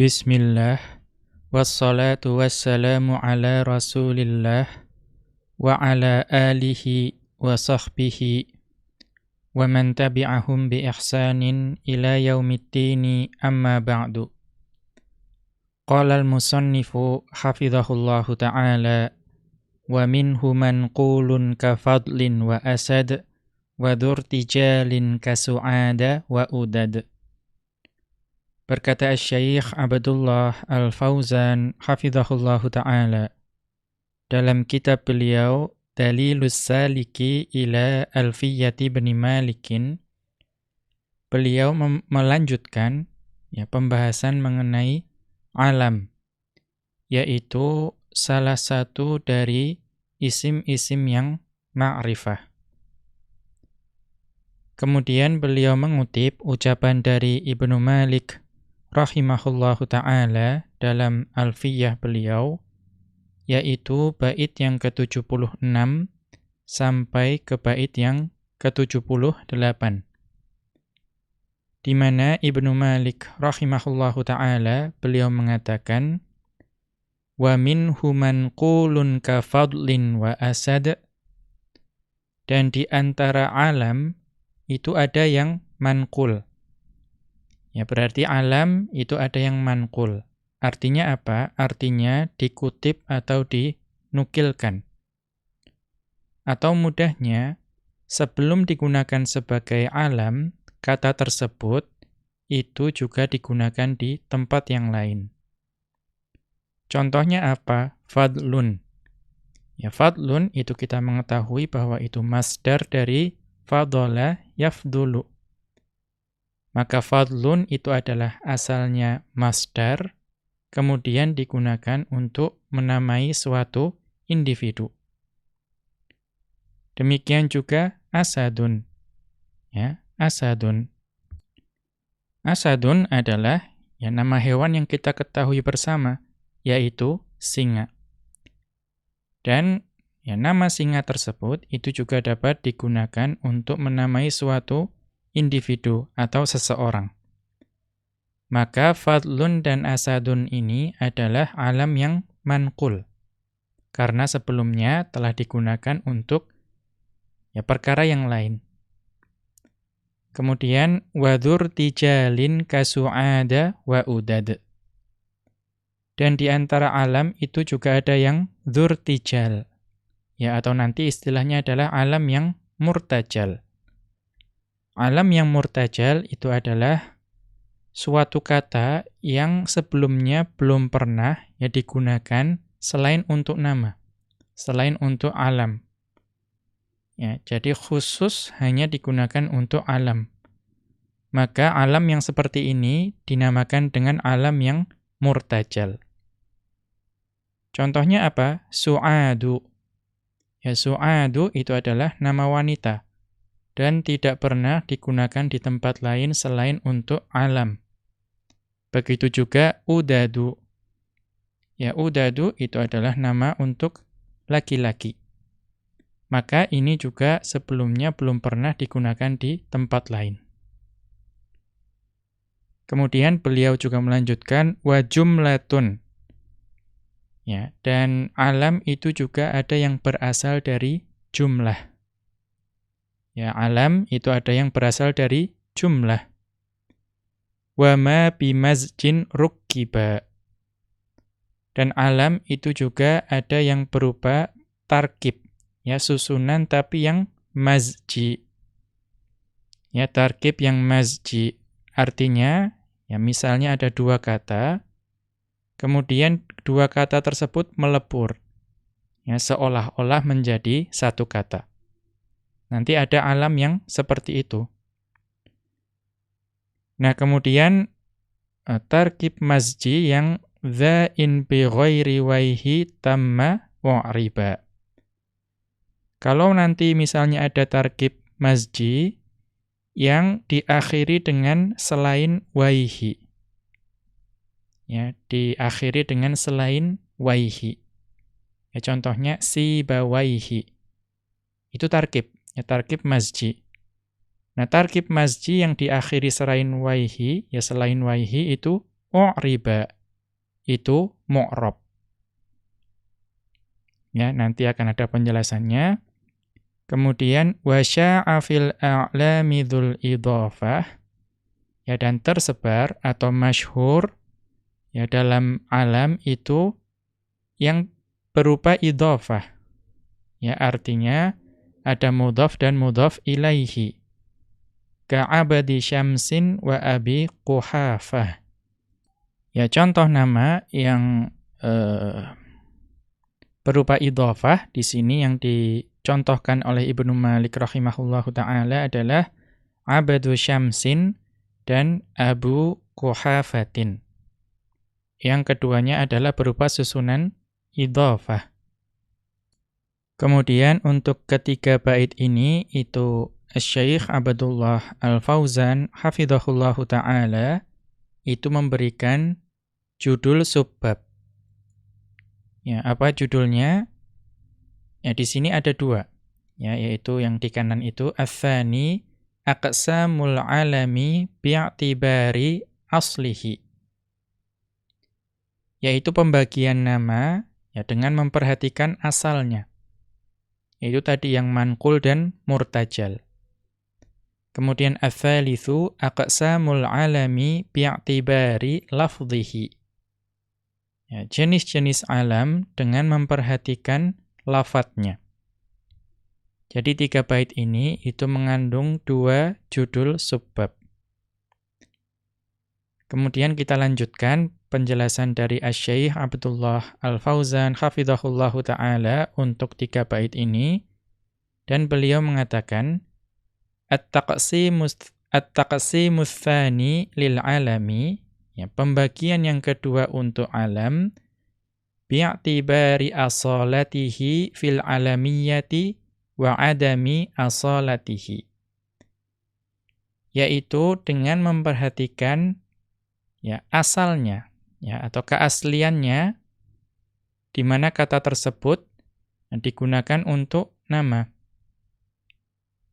Bismillah Wassalatu wassalamu ala rasulillah Wa ala alihi wa sahbihi Wa man tabi'ahum bi ihsanin ila yaumiddini amma ba'du Qala al-musannifu hafidhahullahu ta'ala Wa minhu man qulun ka fadlin wa asad Wa dhurtijalin ka su'ada wa udad Berkata Syekh Abdullah Al-Fauzan hafizahullahu taala dalam kitab beliau Dalilus Saliki ila Alfiyati bin Malikin beliau melanjutkan ya pembahasan mengenai alam yaitu salah satu dari isim-isim yang ma'rifah. Kemudian beliau mengutip ucapan dari Ibnu Malik rahimahullahu taala dalam alfiyah beliau yaitu bait yang ke-76 sampai ke bait yang ke-78 di mana Ibnu Malik rahimahullahu taala beliau mengatakan wa minhum man qulun ka fadlin wa asad. Dan di antara alam itu ada yang manqul Ya berarti alam itu ada yang mankul. Artinya apa? Artinya dikutip atau dinukilkan. Atau mudahnya, sebelum digunakan sebagai alam, kata tersebut itu juga digunakan di tempat yang lain. Contohnya apa? Fadlun. Ya fadlun itu kita mengetahui bahwa itu masdar dari fadola yafdulu. Maka fadlun itu adalah asalnya masdar, kemudian digunakan untuk menamai suatu individu. Demikian juga asadun. Ya, asadun. Asadun adalah ya nama hewan yang kita ketahui bersama, yaitu singa. Dan ya nama singa tersebut itu juga dapat digunakan untuk menamai suatu individu atau seseorang. Maka fadlun dan asadun ini adalah alam yang mankul. Karena sebelumnya telah digunakan untuk ya perkara yang lain. Kemudian wadur tijalin kasu'ada wa udad. Dan di antara alam itu juga ada yang dzurtijal. Ya atau nanti istilahnya adalah alam yang murtajal. Alam yang murtajal itu adalah suatu kata yang sebelumnya belum pernah ya digunakan selain untuk nama, selain untuk alam. Ya, jadi khusus hanya digunakan untuk alam. Maka alam yang seperti ini dinamakan dengan alam yang murtajal. Contohnya apa? Su'adu. Ya, su'adu itu adalah nama wanita dan tidak pernah digunakan di tempat lain selain untuk alam. Begitu juga udadu. Ya, udadu itu adalah nama untuk laki-laki. Maka ini juga sebelumnya belum pernah digunakan di tempat lain. Kemudian beliau juga melanjutkan wa jumlatun. Ya, dan alam itu juga ada yang berasal dari jumlah. Ya, alam itu ada yang berasal dari jumlah. Wa ma bimazjin rukkiba. Dan alam itu juga ada yang berupa tarkib, ya susunan tapi yang mazji. Ya, tarkib yang mazji. Artinya, ya misalnya ada dua kata, kemudian dua kata tersebut melebur. Ya, seolah-olah menjadi satu kata. Nanti ada alam yang seperti itu. Nah, kemudian uh, tarkib masji yang in bi ghairi waihi tamma wa'riba. Kalau nanti misalnya ada tarkib masji yang diakhiri dengan selain waihi. Ya, diakhiri dengan selain waihi. Ya, contohnya si bawaihi. Itu tarkib. Ya, tarkib masji. Nah, tarkib masji yang diakhiri selain waihi, ya selain waihi itu u'riba itu mu'rab. Ya, nanti akan ada penjelasannya. Kemudian wasya'a fil a'lami dzul idhafah ya dan tersebar atau masyhur ya dalam alam itu yang berupa idhafah. Ya artinya ada mudhaf dan mudhaf ilaihi. Ka'abadi syamsin wa abi quhafah. Ya contoh nama yang uh, berupa idhafah di sini yang di dicontohkan oleh Ibnu Malik rahimahullahu taala adalah Abadu Syamsin dan Abu Quhafatin. Yang keduanya adalah berupa susunan idhafah. Kemudian untuk ketiga bait ini itu Syekh Abdullah Al-Fauzan hafizahullahu taala itu memberikan judul subbab. Ya, apa judulnya? Ya, di sini ada dua. Ya, yaitu yang di kanan itu athani aqsamul alami bi'tibari aslihi. Yaitu pembagian nama ya dengan memperhatikan asalnya. Yaitu tadi yang mankul dan murtajal. Kemudian athalithu aqsamul alami bi'tibari lafdhihi. Ya, jenis-jenis alam dengan memperhatikan lafadznya. Jadi tiga bait ini itu mengandung dua judul subbab. Kemudian kita lanjutkan penjelasan dari Asy-Syaikh Abdullah Al-Fauzan hafizahullahu taala untuk tiga bait ini. Dan beliau mengatakan at-taqsimus at-taqsimus tsani lil alami ya pembagian yang kedua untuk alam bi'tibari asalatihi fil alamiyati wa adami asalatihi yaitu dengan memperhatikan ya asalnya ya atau keasliannya di mana kata tersebut digunakan untuk nama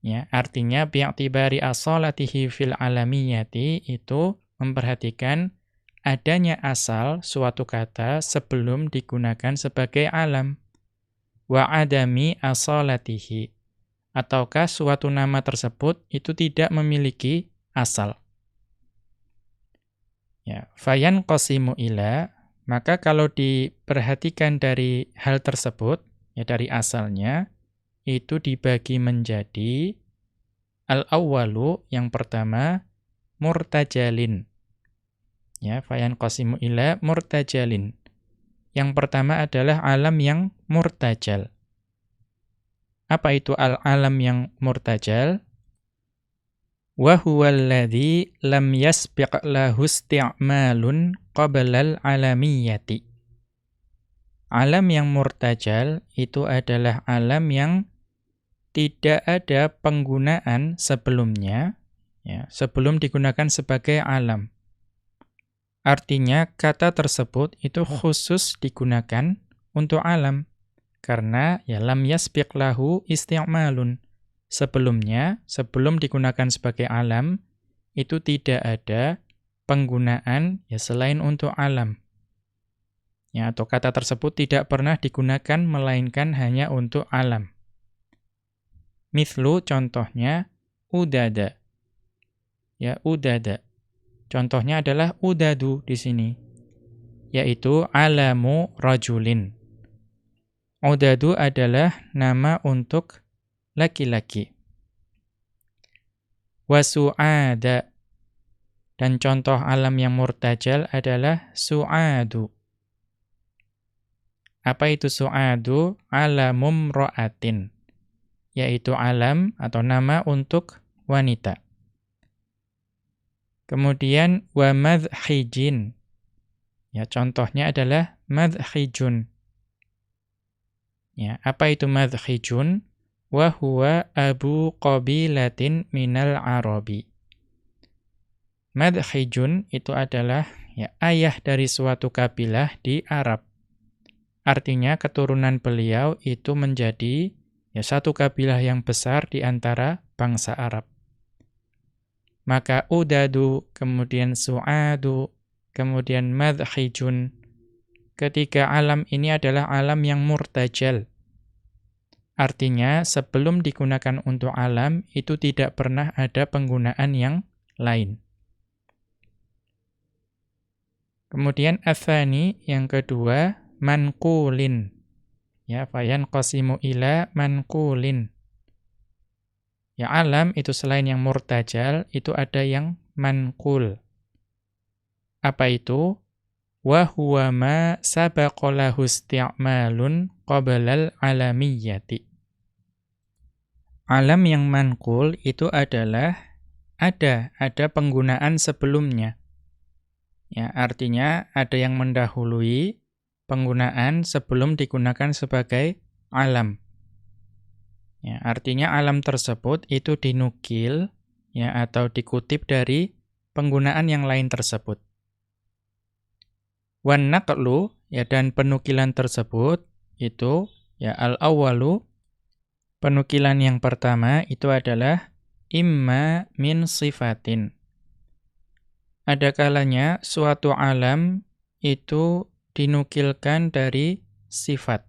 ya artinya bi'tibari asalatihi fil alamiyati itu memperhatikan adanya asal suatu kata sebelum digunakan sebagai alam. Wa adami asalatihi. Ataukah suatu nama tersebut itu tidak memiliki asal. Ya, fayan qasimu ila, maka kalau diperhatikan dari hal tersebut, ya dari asalnya, itu dibagi menjadi al-awwalu yang pertama murtajalin Ya, fayan qasimu ila murtajalin. Yang pertama adalah alam yang murtajal. Apa itu al-alam yang murtajal? Huwa alladhi lam yasbiq lahu isti'malun qabla al-alamiyyati. Alam yang murtajal itu adalah alam yang tidak ada penggunaan sebelumnya, ya, sebelum digunakan sebagai alam. Artinya kata tersebut itu khusus digunakan untuk alam. Karena ya lam yasbiq lahu isti'malun. Sebelumnya, sebelum digunakan sebagai alam, itu tidak ada penggunaan ya selain untuk alam. Ya, atau kata tersebut tidak pernah digunakan melainkan hanya untuk alam. Mithlu contohnya udada. Ya, udada. Contohnya adalah udadu di sini, yaitu alamu rajulin. Udadu adalah nama untuk laki-laki. Wasu'ada. Dan contoh alam yang murtajal adalah su'adu. Apa itu su'adu? Alamum ro'atin. Yaitu alam atau nama untuk wanita. Kemudian wa madhijin. Ya, contohnya adalah madhijun. Ya, apa itu madhijun? Wa huwa abu qabilatin minal arabi. Madhijun itu adalah ya, ayah dari suatu kabilah di Arab. Artinya keturunan beliau itu menjadi ya satu kabilah yang besar di antara bangsa Arab. Maka udadu, kemudian su'adu, kemudian madhijun. Ketiga alam ini adalah alam yang murtajal. Artinya, sebelum digunakan untuk alam, itu tidak pernah ada penggunaan yang lain. Kemudian athani yang kedua mankulin. Ya, fayan qasimu ila mankulin. Ya alam itu selain yang murtajal, itu ada yang mankul. Apa itu? Wa huwa ma qablal alamiyyati. Alam yang mankul itu adalah ada, ada penggunaan sebelumnya. Ya, artinya ada yang mendahului penggunaan sebelum digunakan sebagai alam. Ya, artinya alam tersebut itu dinukil ya atau dikutip dari penggunaan yang lain tersebut. Wan naqlu ya dan penukilan tersebut itu ya al-awwalu penukilan yang pertama itu adalah imma min sifatin ada kalanya suatu alam itu dinukilkan dari sifat.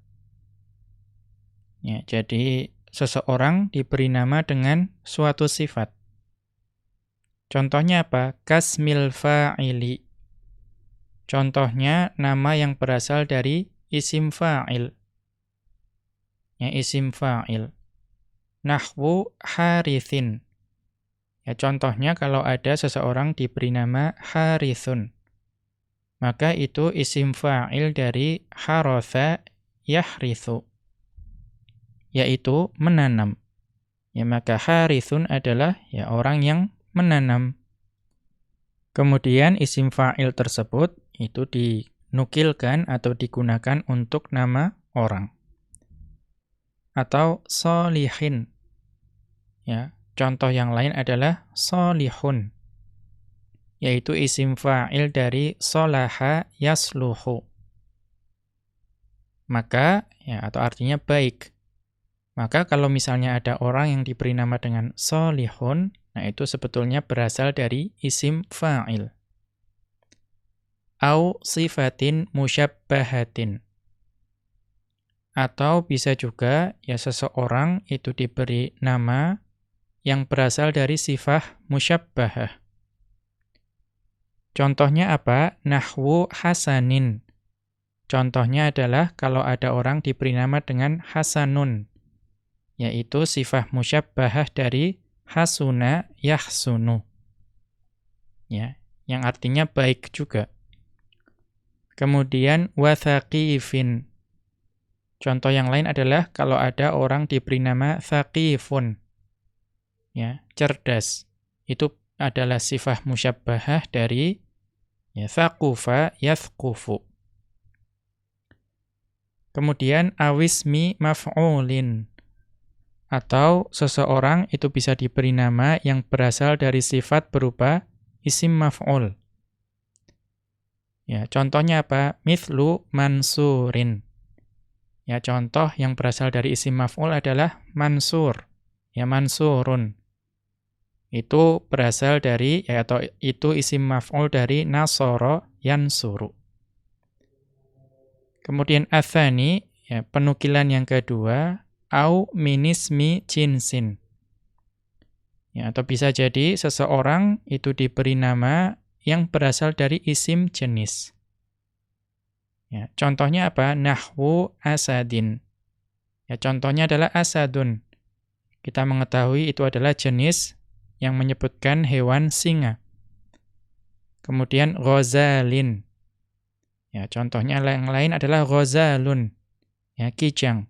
Ya, jadi seseorang diberi nama dengan suatu sifat. Contohnya apa? Kasmil fa'ili. Contohnya nama yang berasal dari isim fa'il. Ya, isim fa'il. Nahwu harithin. Ya, contohnya kalau ada seseorang diberi nama Harithun. Maka itu isim fa'il dari harotha yahrithu. Yaitu menanam. Ya, maka Harithun adalah ya orang yang menanam. Kemudian isim fa'il tersebut itu dinukilkan atau digunakan untuk nama orang. Atau solihin. Ya, Contoh yang lain adalah solihun, yaitu isim fa'il dari solaha yasluhu. Maka, ya atau artinya baik. Maka kalau misalnya ada orang yang diberi nama dengan solihun, nah itu sebetulnya berasal dari isim fa'il. Au sifatin musyabbahatin. Atau bisa juga ya seseorang itu diberi nama yang berasal dari sifah musyabbahah. Contohnya apa? Nahwu hasanin. Contohnya adalah kalau ada orang diberi nama dengan hasanun, yaitu sifah musyabbahah dari hasuna yahsunu. Ya, yang artinya baik juga. Kemudian wathaqifin. Contoh yang lain adalah kalau ada orang diberi nama thaqifun ya, cerdas. Itu adalah sifat musyabbahah dari ya thaqufa yathqufu. Kemudian awismi maf'ulin atau seseorang itu bisa diberi nama yang berasal dari sifat berupa isim maf'ul. Ya, contohnya apa? Mithlu mansurin. Ya, contoh yang berasal dari isim maf'ul adalah mansur. Ya, mansurun itu berasal dari ya, atau itu isim maf'ul dari nasoro yansuru. Kemudian athani ya penukilan yang kedua au minismi jinsin. Ya atau bisa jadi seseorang itu diberi nama yang berasal dari isim jenis. Ya, contohnya apa? Nahwu asadin. Ya, contohnya adalah asadun. Kita mengetahui itu adalah jenis yang menyebutkan hewan singa. Kemudian ghazalin. Ya, contohnya yang lain adalah ghazalun. Ya, kijang.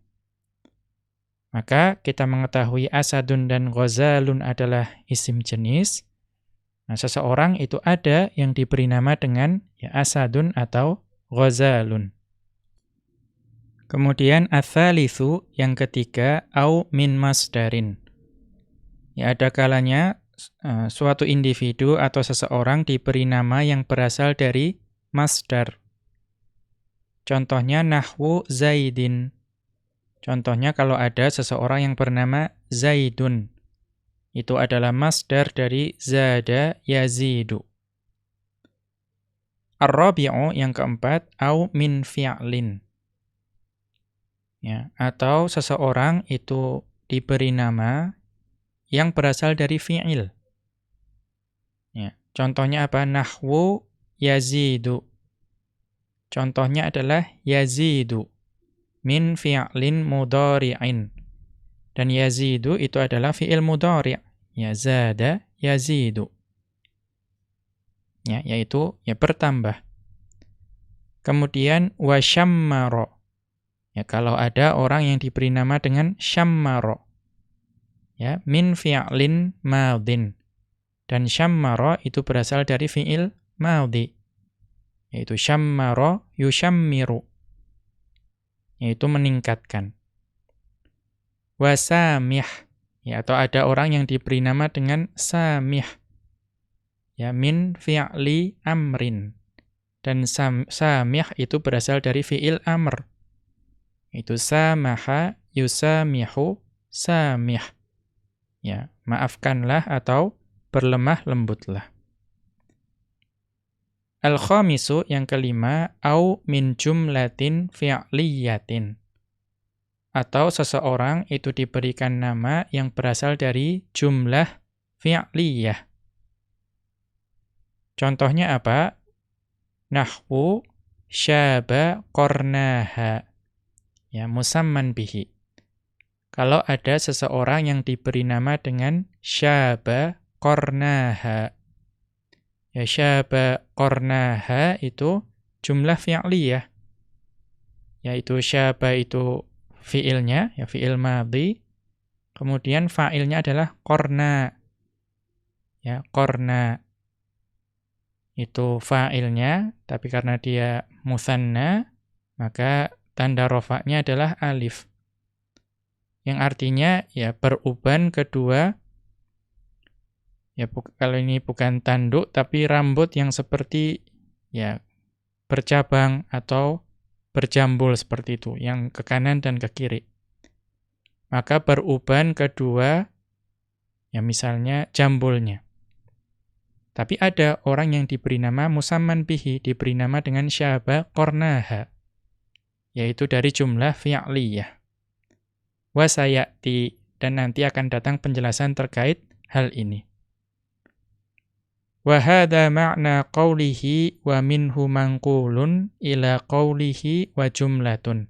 Maka kita mengetahui asadun dan ghazalun adalah isim jenis. Nah, seseorang itu ada yang diberi nama dengan ya, asadun atau ghazalun. Kemudian athalithu yang ketiga au min masdarin. Ya, ada kalanya uh, suatu individu atau seseorang diberi nama yang berasal dari masdar. Contohnya nahwu Zaidin. Contohnya kalau ada seseorang yang bernama Zaidun. Itu adalah masdar dari zada yazidu. Ar-rabi'u yang keempat au min fi'lin. Ya, atau seseorang itu diberi nama yang berasal dari fi'il. Ya, contohnya apa? Nahwu yazidu. Contohnya adalah yazidu min fi'lin mudhari'in. Dan yazidu itu adalah fi'il mudhari'. Ya zada yazidu ya yaitu ya bertambah. Kemudian wasyammaro. Ya kalau ada orang yang diberi nama dengan syammaro. Ya min fi'lin madin. Dan syammaro itu berasal dari fi'il madhi. Yaitu syammaro yusyammiru. Yaitu meningkatkan. Wasamih. Ya, atau ada orang yang diberi nama dengan samih ya min fi'li amrin. Dan sam, samih itu berasal dari fi'il amr. Itu samaha yusamihu samih. Ya maafkanlah atau berlemah lembutlah. Al-khamisu yang kelima au min jumlatin fi'liyatin. Atau seseorang itu diberikan nama yang berasal dari jumlah fi'liyah Contohnya apa? Nahwu syaba qornaha. Ya, musamman bihi. Kalau ada seseorang yang diberi nama dengan syaba qornaha. Ya, syaba qornaha itu jumlah fi'liyah. Yaitu syaba itu fi'ilnya, ya fi'il madhi. Kemudian fa'ilnya adalah qorna. Ya, qorna itu fa'ilnya, tapi karena dia musanna, maka tanda rofaknya adalah alif. Yang artinya ya beruban kedua, ya kalau ini bukan tanduk, tapi rambut yang seperti ya bercabang atau berjambul seperti itu, yang ke kanan dan ke kiri. Maka beruban kedua, ya misalnya jambulnya. Tapi ada orang yang diberi nama musamman bihi, diberi nama dengan syaba kornaha, yaitu dari jumlah fi'liyah. Wasayati, dan nanti akan datang penjelasan terkait hal ini. Wahada makna qawlihi wa minhu mangkulun ila qawlihi wa jumlatun.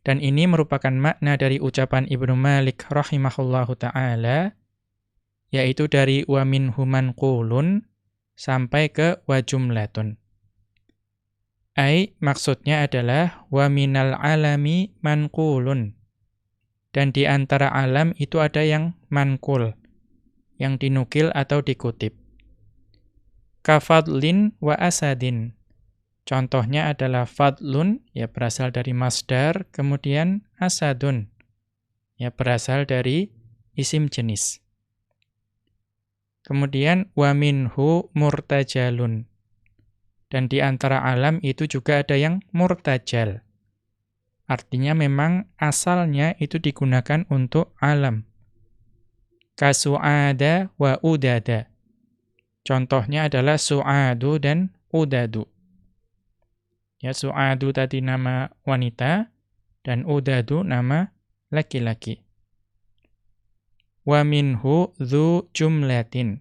Dan ini merupakan makna dari ucapan Ibnu Malik rahimahullahu ta'ala, yaitu dari wa human qulun sampai ke wa jumlatun. Ai maksudnya adalah wa minal alami manqulun. Dan di antara alam itu ada yang mankul, yang dinukil atau dikutip. Kafadlin wa asadin. Contohnya adalah fadlun, ya berasal dari masdar, kemudian asadun, ya berasal dari isim jenis. Kemudian waminhu murtajalun. Dan di antara alam itu juga ada yang murtajal. Artinya memang asalnya itu digunakan untuk alam. Kasu'ada wa udada. Contohnya adalah su'adu dan udadu. Ya, su'adu tadi nama wanita dan udadu nama laki-laki wa minhu jumlatin.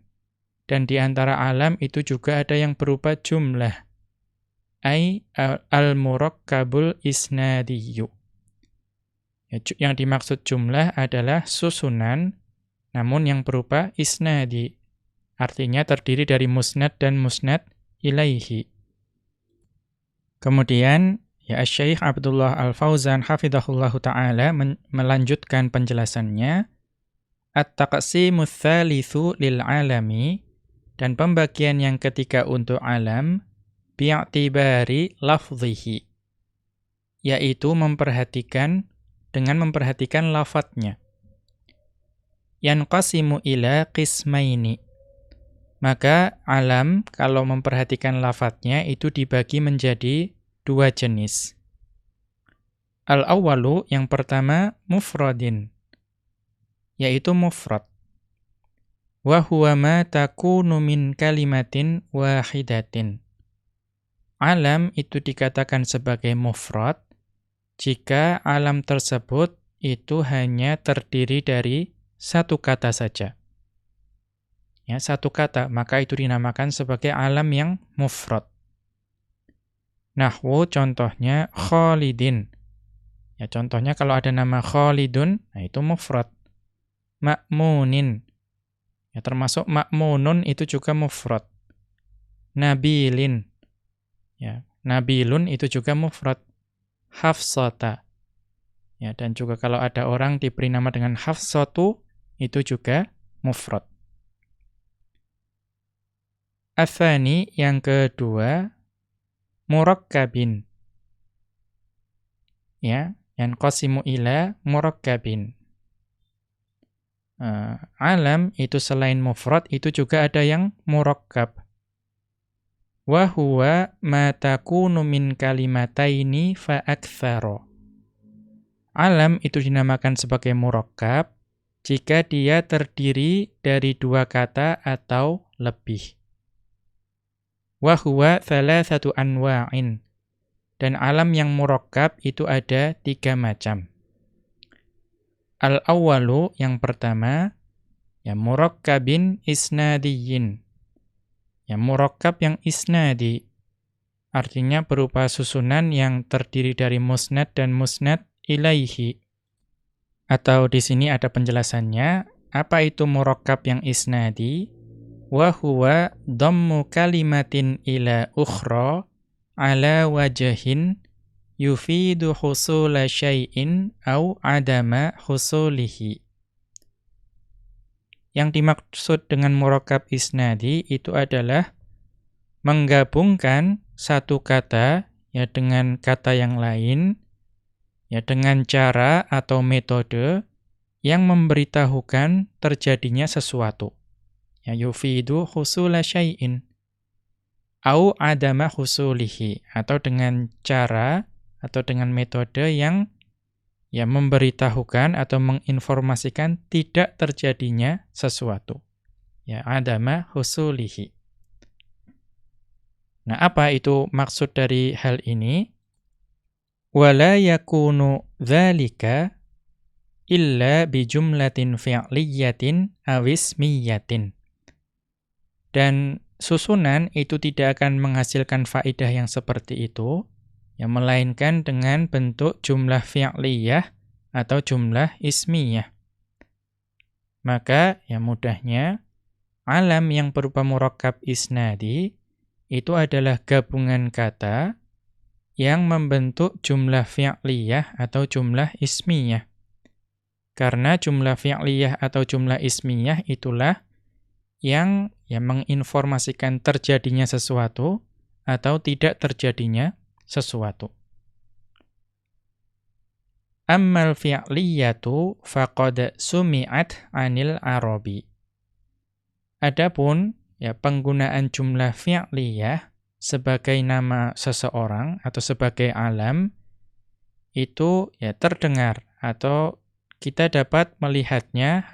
Dan di antara alam itu juga ada yang berupa jumlah. Ai al-murakkabul. Ya, yang dimaksud jumlah adalah susunan, namun yang berupa isnadi. Artinya terdiri dari musnad dan musnad ilaihi. Kemudian, ya Syekh Abdullah Al-Fauzan hafizahullahu taala melanjutkan penjelasannya At-taqsimu tsalitsu lil alami dan pembagian yang ketiga untuk alam bi'tibari lafdhihi yaitu memperhatikan dengan memperhatikan lafadznya. Yanqasimu ila qismaini. Maka alam kalau memperhatikan lafadznya itu dibagi menjadi dua jenis. Al-awwalu yang pertama mufradin yaitu mufrad. Wa huwa ma takunu min kalimatin wahidatin. Alam itu dikatakan sebagai mufrad jika alam tersebut itu hanya terdiri dari satu kata saja. Ya, satu kata, maka itu dinamakan sebagai alam yang mufrad. Nahwu contohnya Khalidin. Ya contohnya kalau ada nama Khalidun, nah itu mufrad. Ma'munin. Ya termasuk ma'munun itu juga mufrad. Nabilin. Ya, Nabilun itu juga mufrad. Hafsata. Ya, dan juga kalau ada orang diberi nama dengan Hafsatu, itu juga mufrad. Afani yang kedua murakkabin. Ya, yang qasimu ila murakkabin. Uh, alam itu selain mufrad itu juga ada yang murakkab. Wa huwa ma takunu min kalimataini fa aktsara. Alam itu dinamakan sebagai murakkab jika dia terdiri dari dua kata atau lebih. Wa huwa thalathatu anwa'in. Dan alam yang murakkab itu ada tiga macam. Al-awwalu yang pertama, ya murakkabin isnadiyin. Ya murakkab yang isnadi. Artinya berupa susunan yang terdiri dari musnad dan musnad ilaihi. Atau di sini ada penjelasannya, apa itu murakkab yang isnadi? wa huwa dhammu kalimatin ila ukhra ala wajhin yufidu husula syai'in au adama husulihi. Yang dimaksud dengan murakab isnadi itu adalah menggabungkan satu kata ya dengan kata yang lain ya dengan cara atau metode yang memberitahukan terjadinya sesuatu ya yufidu husula syai'in au adama husulihi atau dengan cara atau dengan metode yang ya memberitahukan atau menginformasikan tidak terjadinya sesuatu ya adama husulihi Nah, apa itu maksud dari hal ini? Wala yakunu dzalika illa bijumlatin fi'liyatin awismiyatin. Dan susunan itu tidak akan menghasilkan faidah yang seperti itu, yang melainkan dengan bentuk jumlah fi'liyah atau jumlah ismiyah. Maka yang mudahnya, alam yang berupa murakkab isnadi itu adalah gabungan kata yang membentuk jumlah fi'liyah atau jumlah ismiyah. Karena jumlah fi'liyah atau jumlah ismiyah itulah yang yang menginformasikan terjadinya sesuatu atau tidak terjadinya sesuatu. Ammal fi'liyatu faqad sumi'at 'anil arabi. Adapun ya penggunaan jumlah fi'liyah sebagai nama seseorang atau sebagai alam itu ya terdengar atau kita dapat melihatnya,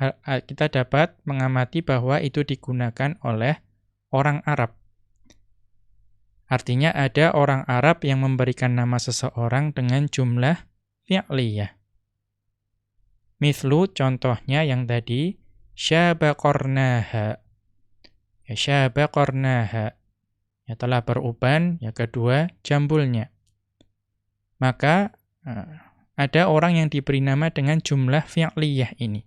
kita dapat mengamati bahwa itu digunakan oleh orang Arab. Artinya ada orang Arab yang memberikan nama seseorang dengan jumlah fi'liyah. Mithlu contohnya yang tadi, syabaqornaha. Ya, syabaqornaha. Ya, telah beruban, ya kedua, jambulnya. Maka, eh, ada orang yang diberi nama dengan jumlah fi'liyah ini.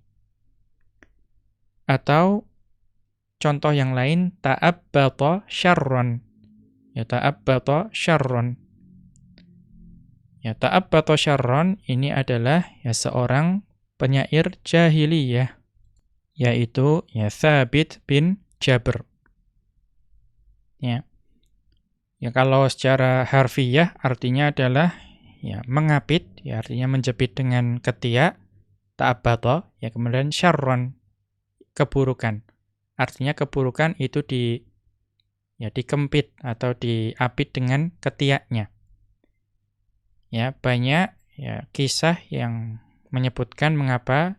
Atau contoh yang lain ta'abbata syarron. Ya ta'abbata syarron. Ya ta'abbata syarron ini adalah ya seorang penyair jahiliyah yaitu ya Thabit bin Jabr. Ya. Ya kalau secara harfiah artinya adalah ya mengapit ya artinya menjepit dengan ketiak ta'abbata ya kemudian syarron keburukan artinya keburukan itu di ya dikempit atau diapit dengan ketiaknya ya banyak ya kisah yang menyebutkan mengapa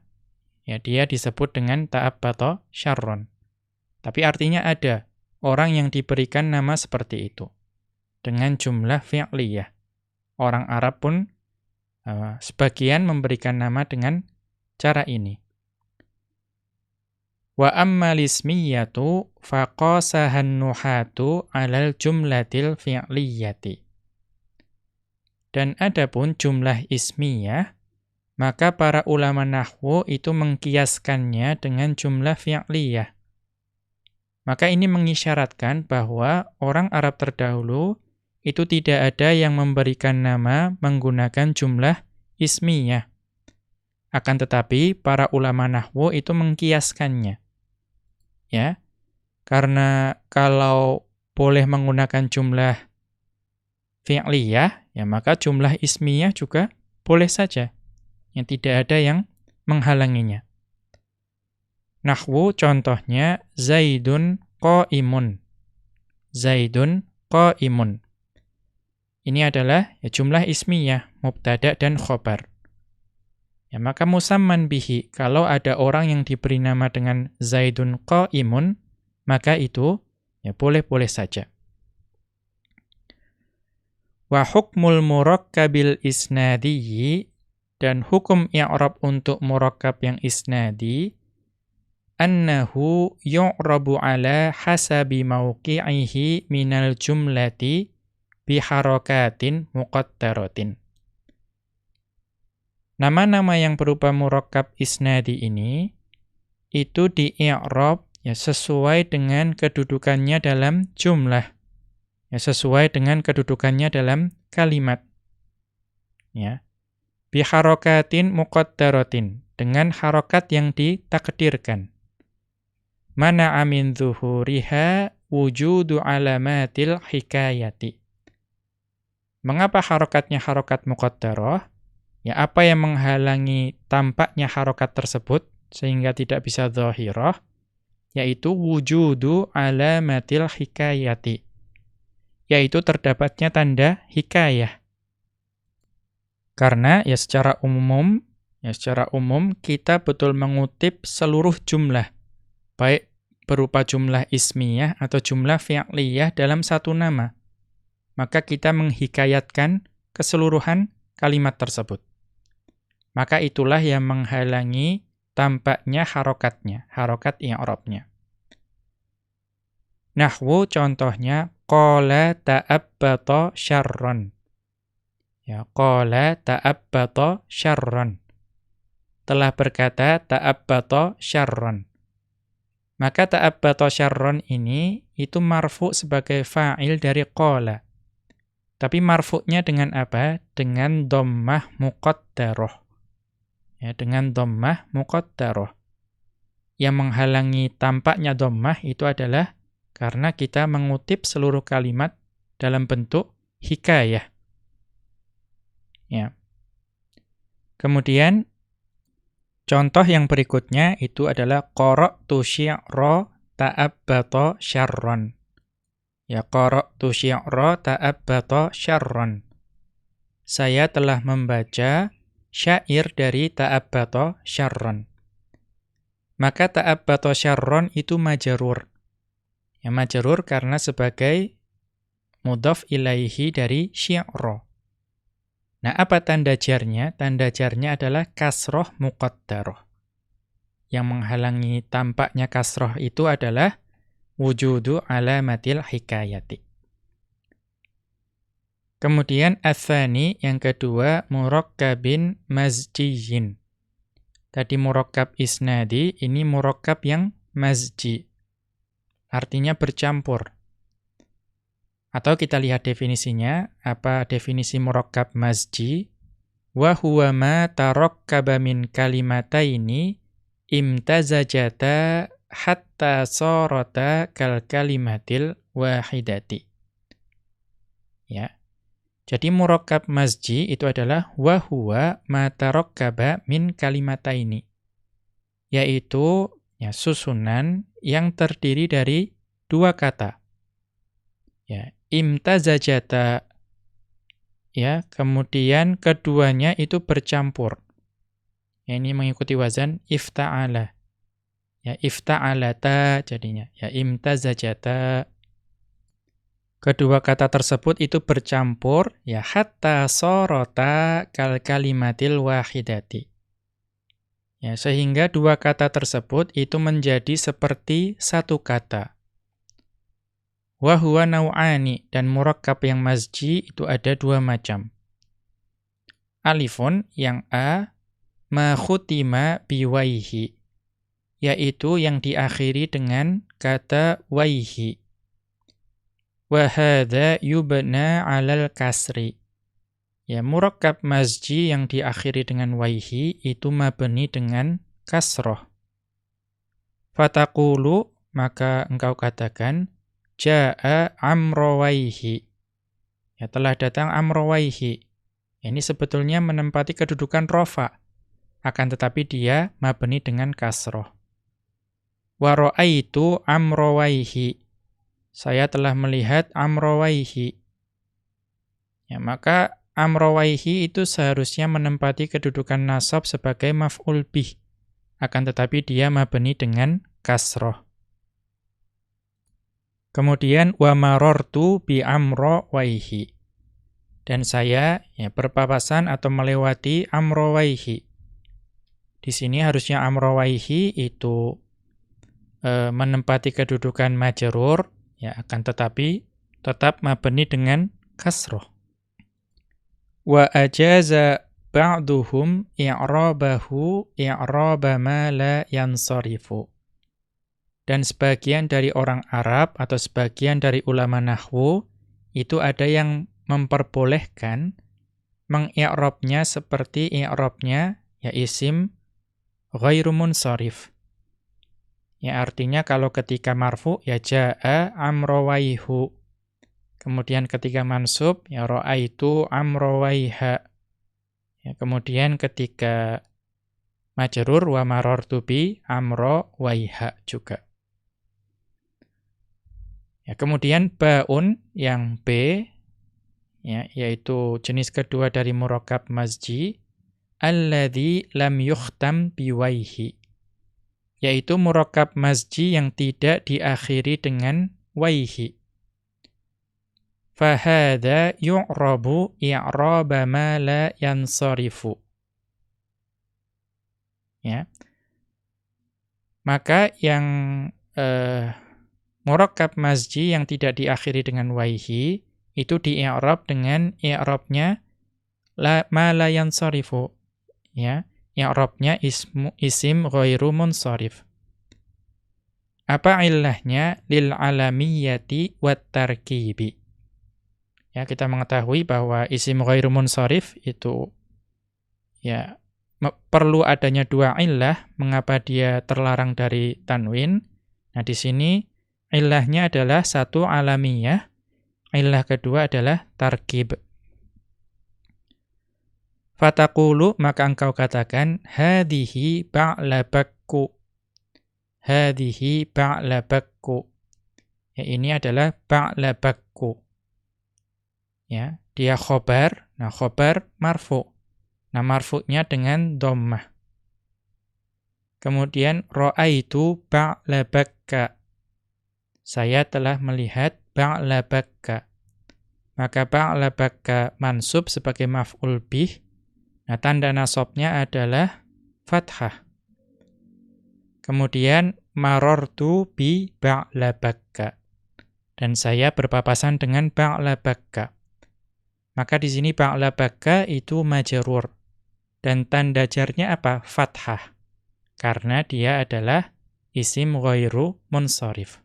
ya dia disebut dengan ta'abbata syarron Tapi artinya ada orang yang diberikan nama seperti itu. Dengan jumlah fi'liyah. Orang Arab pun uh, sebagian memberikan nama dengan cara ini. Wa ammal ismiyatu faqasahan nuhatu 'alal jumlatil fi'liyati. Dan adapun jumlah ismiyah maka para ulama nahwu itu mengkiaskannya dengan jumlah fi'liyah. Maka ini mengisyaratkan bahwa orang Arab terdahulu itu tidak ada yang memberikan nama menggunakan jumlah ismiyah. Akan tetapi para ulama nahwu itu mengkiaskannya. Ya. Karena kalau boleh menggunakan jumlah fi'liyah, ya maka jumlah ismiyah juga boleh saja. Yang tidak ada yang menghalanginya. Nahwu contohnya Zaidun qa'imun. Zaidun qa'imun. Ini adalah ya, jumlah ismiyah, mubtada dan khobar. Ya, maka musamman bihi, kalau ada orang yang diberi nama dengan Zaidun qa'imun, maka itu ya boleh-boleh saja. Wa hukmul murakkabil isnadiyyi dan hukum i'rab untuk murakkab yang isnadi annahu yu'rabu ala hasabi mauqi'ihi minal jumlati biharakatin muqaddaratin. Nama-nama yang berupa murakkab isnadi ini itu di i'rab ya sesuai dengan kedudukannya dalam jumlah. Ya sesuai dengan kedudukannya dalam kalimat. Ya. Biharakatin muqaddaratin dengan harokat yang ditakdirkan mana amin zuhuriha wujudu alamatil hikayati. Mengapa harokatnya harokat muqaddarah? Ya, apa yang menghalangi tampaknya harokat tersebut sehingga tidak bisa zahirah? Yaitu wujudu alamatil hikayati. Yaitu terdapatnya tanda hikayah. Karena ya secara umum, ya secara umum kita betul mengutip seluruh jumlah baik berupa jumlah ismiyah atau jumlah fi'liyah dalam satu nama, maka kita menghikayatkan keseluruhan kalimat tersebut. Maka itulah yang menghalangi tampaknya harokatnya, harokat i'rabnya. Nahwu contohnya qala ta'abbata syarran. Ya, qala ta'abbata syarran. Telah berkata ta'abbata syarran. Maka ta'abbata syarron ini itu marfu sebagai fa'il dari qala. Tapi marfu'nya dengan apa? Dengan dhammah muqaddarah. Ya, dengan dhammah muqaddarah. Yang menghalangi tampaknya dhammah itu adalah karena kita mengutip seluruh kalimat dalam bentuk hikayah. Ya. Kemudian Contoh yang berikutnya itu adalah qara'tu syi'ra ta'abbata syarran. Ya qara'tu syi'ra ta'abbata syarran. Saya telah membaca syair dari ta'abbata syarran. Maka ta'abbata syarran itu majarur. Ya majarur karena sebagai mudhaf ilaihi dari syi'ra. Nah, apa tanda jarnya? Tanda jarnya adalah kasroh muqaddaroh. Yang menghalangi tampaknya kasroh itu adalah wujudu alamatil hikayati. Kemudian athani yang kedua murakkabin mazjiyin. Tadi murakkab isnadi, ini murakkab yang mazji. Artinya bercampur. Atau kita lihat definisinya, apa definisi murakkab masji? Wa huwa ma tarakkaba min kalimataini imtazajata hatta sorota kal kalimatil wahidati. Ya. Jadi murakkab masji itu adalah wa huwa ma tarakkaba min kalimataini. Yaitu ya susunan yang terdiri dari dua kata. Ya, imtazajata ya kemudian keduanya itu bercampur ya, ini mengikuti wazan ifta'ala Ya ifta'alata jadinya. Ya imtazajata. Kedua kata tersebut itu bercampur ya hatta sorota kal kalimatil wahidati. Ya, sehingga dua kata tersebut itu menjadi seperti satu kata. Wahuwa nau'ani dan murakkab yang masji itu ada dua macam. Alifun yang A ma khutima biwaihi yaitu yang diakhiri dengan kata waihi. Wa hadza yubna 'alal kasri. Ya murakkab masji yang diakhiri dengan waihi itu mabni dengan kasroh. Fataqulu maka engkau katakan Ja'a amrawaihi. Ya, telah datang amrawaihi. Ini sebetulnya menempati kedudukan rofa. Akan tetapi dia mabni dengan kasroh. Waro'aitu amrawaihi. Saya telah melihat amrawaihi. Ya, maka amrawaihi itu seharusnya menempati kedudukan nasab sebagai maf'ul bih. Akan tetapi dia mabni dengan kasroh. Kemudian wa marartu bi amro waihi. Dan saya ya berpapasan atau melewati amro waihi. Di sini harusnya amro waihi itu e, menempati kedudukan majrur ya akan tetapi tetap mabni dengan kasroh. Wa ajaza ba'duhum i'rabahu i'raba ma la yansarifu. Dan sebagian dari orang Arab atau sebagian dari ulama nahwu itu ada yang memperbolehkan mengi'rabnya seperti i'rabnya ya isim ghairu munsharif. Ya artinya kalau ketika marfu ya jaa amrawaihu. Kemudian ketika mansub ya raaitu amrawaiha. Ya kemudian ketika majrur wa marartu bi amro waiha juga. Ya, kemudian baun yang B ya, yaitu jenis kedua dari murakkab masji alladzi lam yukhtam biwaihi yaitu murakkab masji yang tidak diakhiri dengan waihi. Fahada yu'rabu i'raba ma la yansarifu. Ya. Maka yang eh, Murakkab masji yang tidak diakhiri dengan waihi itu di i'rab dengan i'rabnya ma la yansarifu. Ya i'rabnya ismu isim ghairu munsharif. Apa illahnya lil alamiyati wat tarkibi. Ya kita mengetahui bahwa isim ghairu munsharif itu ya perlu adanya dua illah mengapa dia terlarang dari tanwin. Nah di sini Ilahnya adalah satu alamiah, ilah kedua adalah tarkib. Fatakulu maka engkau katakan hadihi ba'labakku. Hadihi ba'labakku. Ya ini adalah ba'labakku. Ya, dia khobar. Nah, khobar marfu. Nah, marfu'nya dengan dhammah. Kemudian ra'aitu ba'labakka saya telah melihat ba'labakka. Maka ba'labakka mansub sebagai maf'ul bih. Nah, tanda nasabnya adalah fathah. Kemudian marortu bi ba'labakka. Dan saya berpapasan dengan ba'labakka. Maka di sini ba'labakka itu majrur. Dan tanda jarnya apa? Fathah. Karena dia adalah isim ghairu munsharif.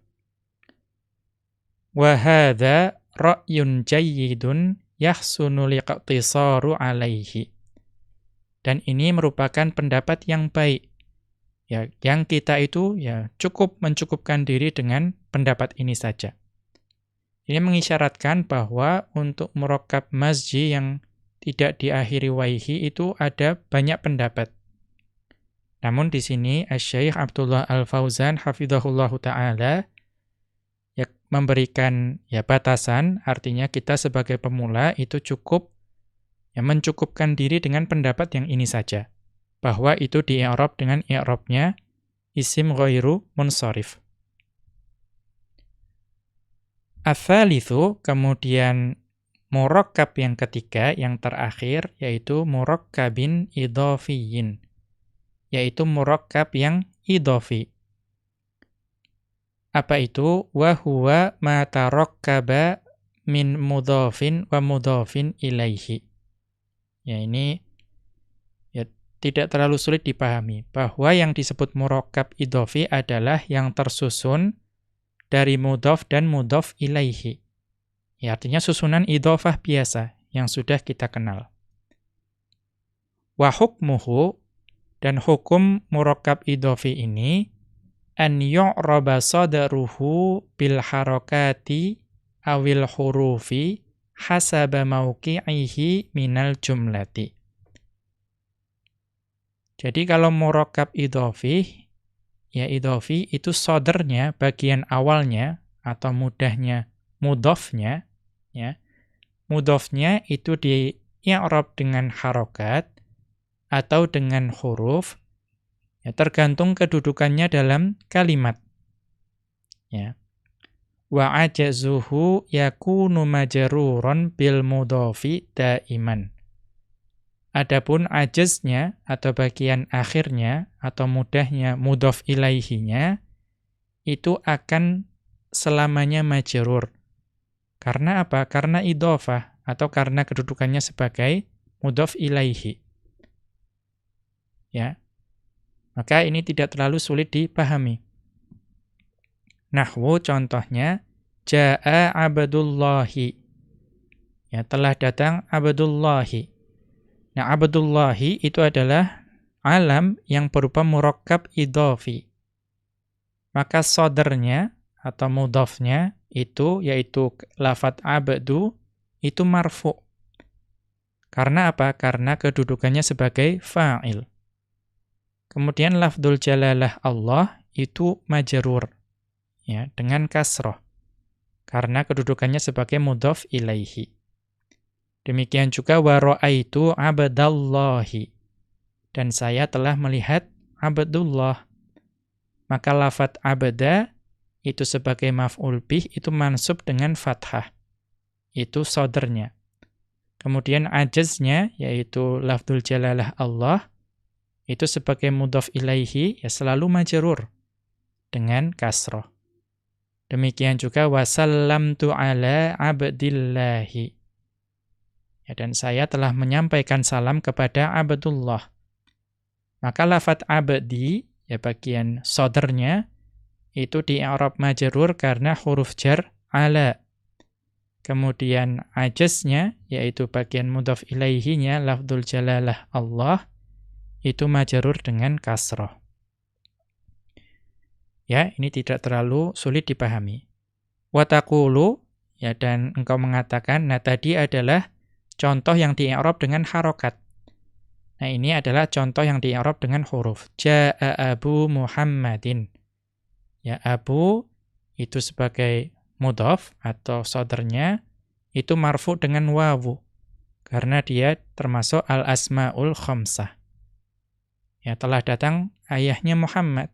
Wa ra'yun jayyidun yahsunu liqtisaru alaihi. Dan ini merupakan pendapat yang baik. Ya, yang kita itu ya cukup mencukupkan diri dengan pendapat ini saja. Ini mengisyaratkan bahwa untuk murakkab masji yang tidak diakhiri waihi itu ada banyak pendapat. Namun di sini Asy-Syaikh Abdullah Al-Fauzan hafizahullahu taala memberikan ya batasan, artinya kita sebagai pemula itu cukup ya mencukupkan diri dengan pendapat yang ini saja. Bahwa itu di i'rab dengan i'rabnya isim ghairu munsharif. Athalithu, kemudian murakkab yang ketiga, yang terakhir, yaitu murakkabin idhafiyin. Yaitu murakkab yang idhafi. Apa itu? Wa huwa ma tarakkaba min mudhafin wa mudhafin ilaihi. Ya ini ya tidak terlalu sulit dipahami bahwa yang disebut murakkab idhafi adalah yang tersusun dari mudhaf dan mudhaf ilaihi. Ya, artinya susunan idhofah biasa yang sudah kita kenal. Wa hukmuhu dan hukum murakkab idhofi ini an yu'raba sadruhu bil harakati awil hurufi hasaba mauqi'ihi minal jumlati. Jadi kalau murakkab idhofi ya idhofi itu sodernya, bagian awalnya, atau mudahnya, mudofnya, ya. Mudofnya itu di i'rab dengan harokat, atau dengan huruf, ya, tergantung kedudukannya dalam kalimat. Ya. Wa ajazuhu yakunu majruron bil mudofi daiman. Adapun ajaznya atau bagian akhirnya atau mudahnya mudhof ilaihinya itu akan selamanya majrur. Karena apa? Karena idhofah atau karena kedudukannya sebagai mudhof ilaihi. Ya. Maka ini tidak terlalu sulit dipahami. Nahwu contohnya jaa abdullahi. Ya, telah datang abdullahi. Nah, Abdullahi itu adalah alam yang berupa murakkab idhofi. Maka sodernya atau mudhafnya itu yaitu lafat abdu itu marfu. Karena apa? Karena kedudukannya sebagai fa'il. Kemudian lafdul jalalah Allah itu majrur ya dengan kasroh. Karena kedudukannya sebagai mudhaf ilaihi. Demikian juga itu abdallahi. Dan saya telah melihat abdullah. Maka lafat abda itu sebagai maf'ul bih itu mansub dengan fathah. Itu sodernya. Kemudian ajaznya yaitu lafdul jalalah Allah itu sebagai mudhaf ilaihi ya selalu majrur dengan kasroh. Demikian juga wasallamtu ala abdillahi. Ya, dan saya telah menyampaikan salam kepada Abdullah. Maka lafat abdi, ya bagian sodernya, itu di Arab majrur karena huruf jar ala. Kemudian ajasnya, yaitu bagian mudhaf ilaihinya, lafdul jalalah Allah, itu majrur dengan kasroh. Ya, ini tidak terlalu sulit dipahami. Watakulu, ya dan engkau mengatakan, nah tadi adalah contoh yang di dengan harokat. Nah, ini adalah contoh yang di dengan huruf. Ja'a Abu Muhammadin. Ya, Abu itu sebagai mudhaf atau sodernya, itu marfu dengan wawu. Karena dia termasuk al-asma'ul khamsah. Ya, telah datang ayahnya Muhammad.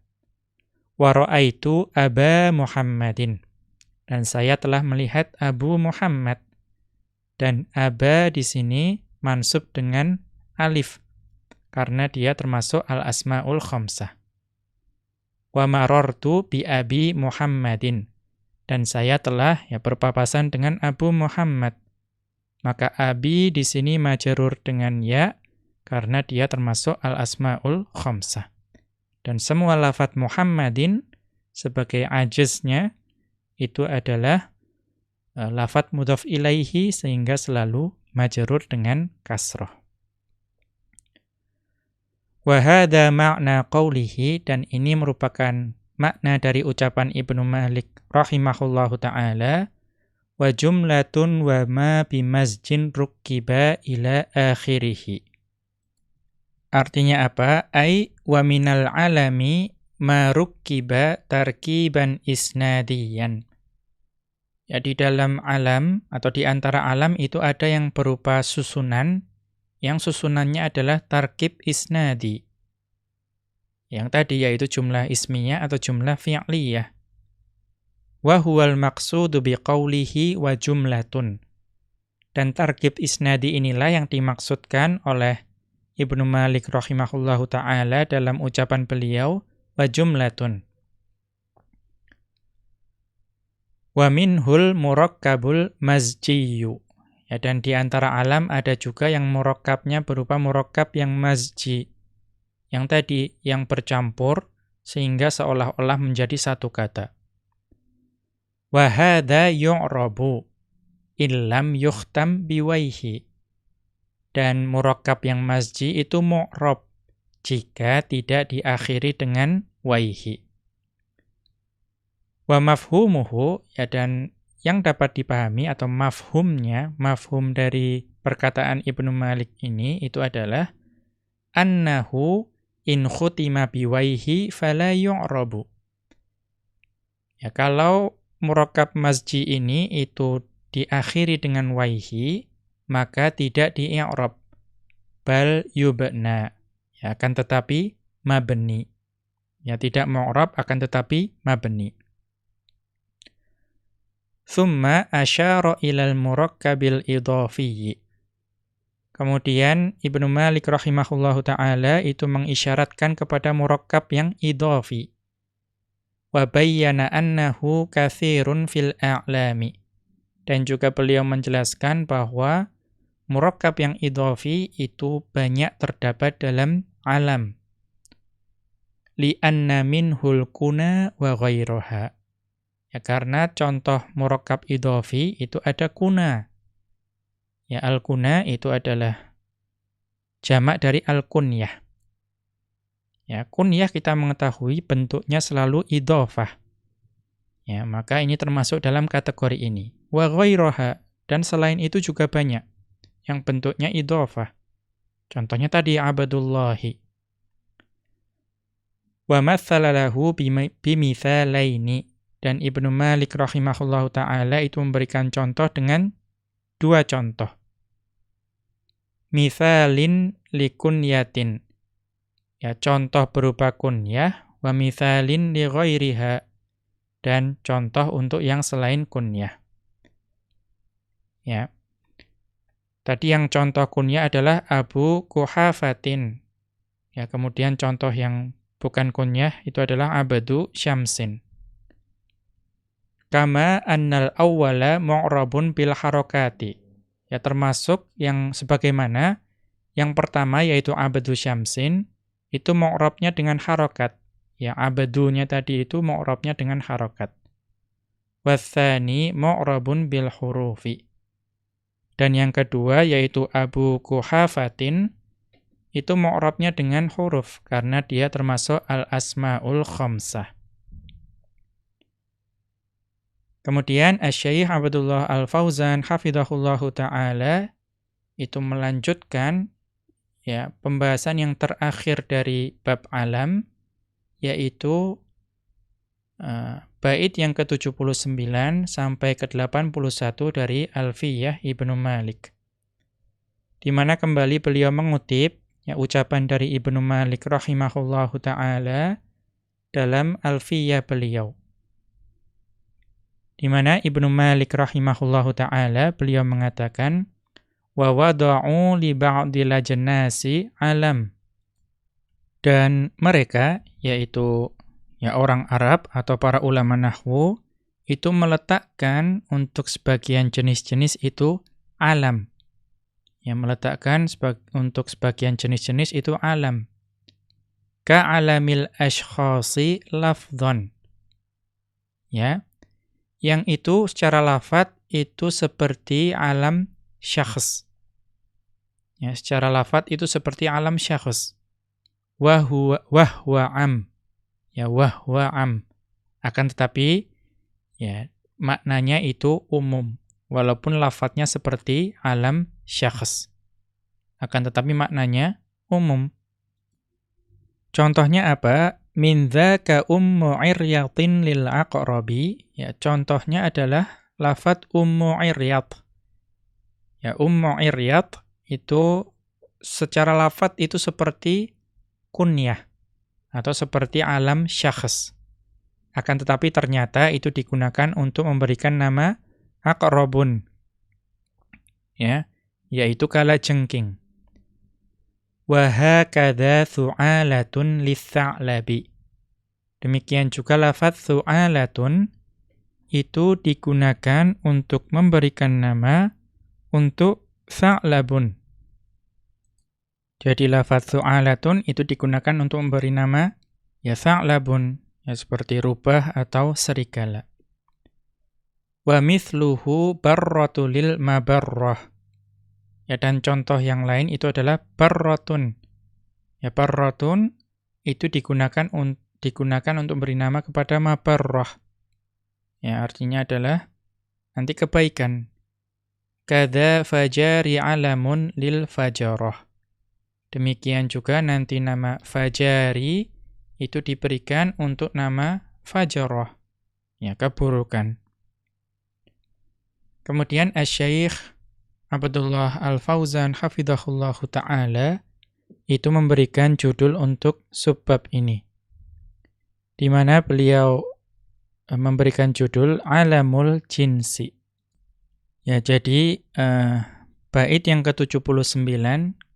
Waro'aitu Aba Muhammadin. Dan saya telah melihat Abu Muhammad. Dan aba di sini mansub dengan alif karena dia termasuk al-asmaul khamsah. Wa marartu bi abi Muhammadin dan saya telah ya berpapasan dengan Abu Muhammad. Maka abi di sini majrur dengan ya karena dia termasuk al-asmaul khamsah. Dan semua lafat Muhammadin sebagai ajaznya itu adalah uh, lafat mudhaf ilaihi sehingga selalu majrur dengan kasroh. Wahada makna qawlihi dan ini merupakan makna dari ucapan Ibnu Malik rahimahullahu taala wa jumlatun wa ma bimazjin rukkiba ila akhirih. Artinya apa? Ai wa minal alami ma rukkiba tarkiban isnadiyan. Ya di dalam alam atau di antara alam itu ada yang berupa susunan yang susunannya adalah tarkib isnadi. Yang tadi yaitu jumlah ismiyah atau jumlah fi'liyah. Wa huwal biqaulihi wa jumlatun. Dan targib isnadi inilah yang dimaksudkan oleh Ibnu Malik rahimahullahu taala dalam ucapan beliau wa jumlatun. Wa minhul murakkabul mazjiyu. Ya, dan di antara alam ada juga yang murakkabnya berupa murakkab yang mazji. Yang tadi, yang bercampur, sehingga seolah-olah menjadi satu kata. Wa hadha yu'rabu illam yukhtam biwaihi. Dan murakkab yang mazji itu mu'rab jika tidak diakhiri dengan waihi. Wa mafhumuhu, ya dan yang dapat dipahami atau mafhumnya, mafhum dari perkataan Ibnu Malik ini itu adalah annahu in khutima biwaihi fala yu'rabu. Ya kalau murakkab masji ini itu diakhiri dengan waihi, maka tidak di-i'rab. Bal yubna. Ya, akan tetapi mabni. Ya, tidak mu'rab akan tetapi mabni. Thumma asyara ilal murakkabil idhafiyyi. Kemudian Ibnu Malik rahimahullahu taala itu mengisyaratkan kepada murakkab yang idhafi. Wa bayyana annahu katsirun fil a'lami. Dan juga beliau menjelaskan bahwa murakkab yang idhafi itu banyak terdapat dalam alam. Li'anna minhul kuna wa ghairuha Ya karena contoh murakkab idhofi itu ada kuna. Ya al-kuna itu adalah jamak dari al-kunyah. Ya, kunyah kita mengetahui bentuknya selalu idhofah. Ya, maka ini termasuk dalam kategori ini. Wa ghairaha dan selain itu juga banyak yang bentuknya idhofah. Contohnya tadi abadullahi. Wa mathala bimithalaini dan Ibnu Malik rahimahullahu taala itu memberikan contoh dengan dua contoh. Mithalin likunyatin. Ya, contoh berupa kunyah wa mithalin li ghairiha dan contoh untuk yang selain kunyah. Ya. Tadi yang contoh kunyah adalah Abu Kuhafatin. Ya, kemudian contoh yang bukan kunyah itu adalah Abadu Syamsin. Kama annal awwala mu'rabun bil harokati. Ya termasuk yang sebagaimana yang pertama yaitu abadu syamsin itu mu'rabnya dengan harokat. Ya abadunya tadi itu mu'rabnya dengan harokat. Wathani mu'rabun bil hurufi. Dan yang kedua yaitu Abu Kuhafatin itu mu'rabnya dengan huruf karena dia termasuk al-asmaul khamsah. Kemudian Asy-Syaikh Abdullah Al-Fauzan hafizahullahu taala itu melanjutkan ya pembahasan yang terakhir dari bab alam yaitu uh, bait yang ke-79 sampai ke-81 dari Alfiyah Ibnu Malik. Di mana kembali beliau mengutip ya ucapan dari Ibnu Malik rahimahullahu taala dalam Alfiyah beliau di mana Ibnu Malik rahimahullahu taala beliau mengatakan wa wada'u li ba'dil alam dan mereka yaitu ya orang Arab atau para ulama nahwu itu meletakkan untuk sebagian jenis-jenis itu alam yang meletakkan sebag untuk sebagian jenis-jenis itu alam ka alamil ashkhasi lafdhan ya yang itu secara lafat itu seperti alam syakhs. Ya, secara lafat itu seperti alam syakhs. Wahwa wahwa am. Ya, wahwa am. Akan tetapi ya, maknanya itu umum walaupun lafadznya seperti alam syakhs. Akan tetapi maknanya umum. Contohnya apa? Min dzaka ummu iryatin lil aqrabi. Ya, contohnya adalah lafat ummu iryat. Ya, ummu iryat itu secara lafat itu seperti kunyah. Atau seperti alam syakhs. Akan tetapi ternyata itu digunakan untuk memberikan nama aqrabun. Ya, yaitu kala jengking. Wa hakadha thu'alatun litsa'labi. Demikian juga lafaz thu'alatun itu digunakan untuk memberikan nama untuk tha'labun. Jadi lafaz thu'alatun itu digunakan untuk memberi nama ya tha'labun, ya seperti rubah atau serigala. Wa mithluhu barratulil mabarrah. Ya dan contoh yang lain itu adalah barratun. Ya barratun itu digunakan untuk digunakan untuk beri nama kepada mabarrah. Ya, artinya adalah nanti kebaikan. Kada fajari alamun lil fajarah. Demikian juga nanti nama fajari itu diberikan untuk nama fajarah. Ya, keburukan. Kemudian Asy-Syaikh Abdullah Al-Fauzan hafizahullahu taala itu memberikan judul untuk subbab ini. Di mana beliau eh, memberikan judul Alamul Jinsi. Ya, jadi uh, bait yang ke-79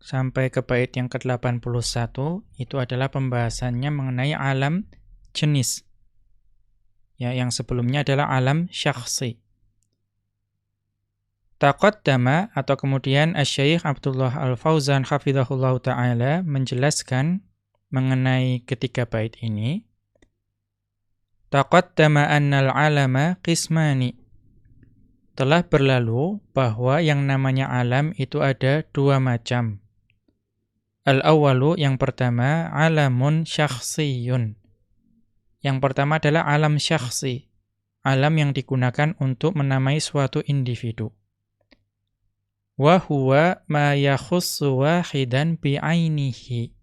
sampai ke bait yang ke-81 itu adalah pembahasannya mengenai alam jenis. Ya, yang sebelumnya adalah alam syakhsi. Taqaddama atau kemudian Asy-Syaikh Abdullah Al-Fauzan hafizahullah taala menjelaskan mengenai ketiga bait ini. Taqaddama annal alama qismani. Telah berlalu bahwa yang namanya alam itu ada dua macam. Al-awwalu yang pertama alamun syakhsiyun. Yang pertama adalah alam syakhsi. Alam yang digunakan untuk menamai suatu individu. Wa huwa ma yakhussu wahidan bi'ainihi.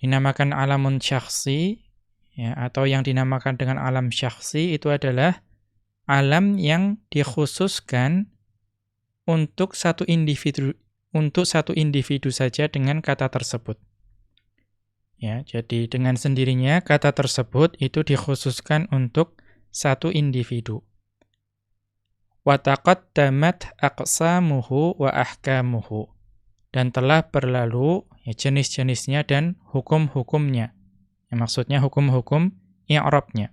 Dinamakan alamun syakhsi ya atau yang dinamakan dengan alam syakhsi itu adalah alam yang dikhususkan untuk satu individu untuk satu individu saja dengan kata tersebut. Ya, jadi dengan sendirinya kata tersebut itu dikhususkan untuk satu individu. Wa taqaddamat aqsamuhu wa ahkamuhu. Dan telah berlalu ya, jenis-jenisnya dan hukum-hukumnya. Ya, maksudnya hukum-hukum i'rabnya.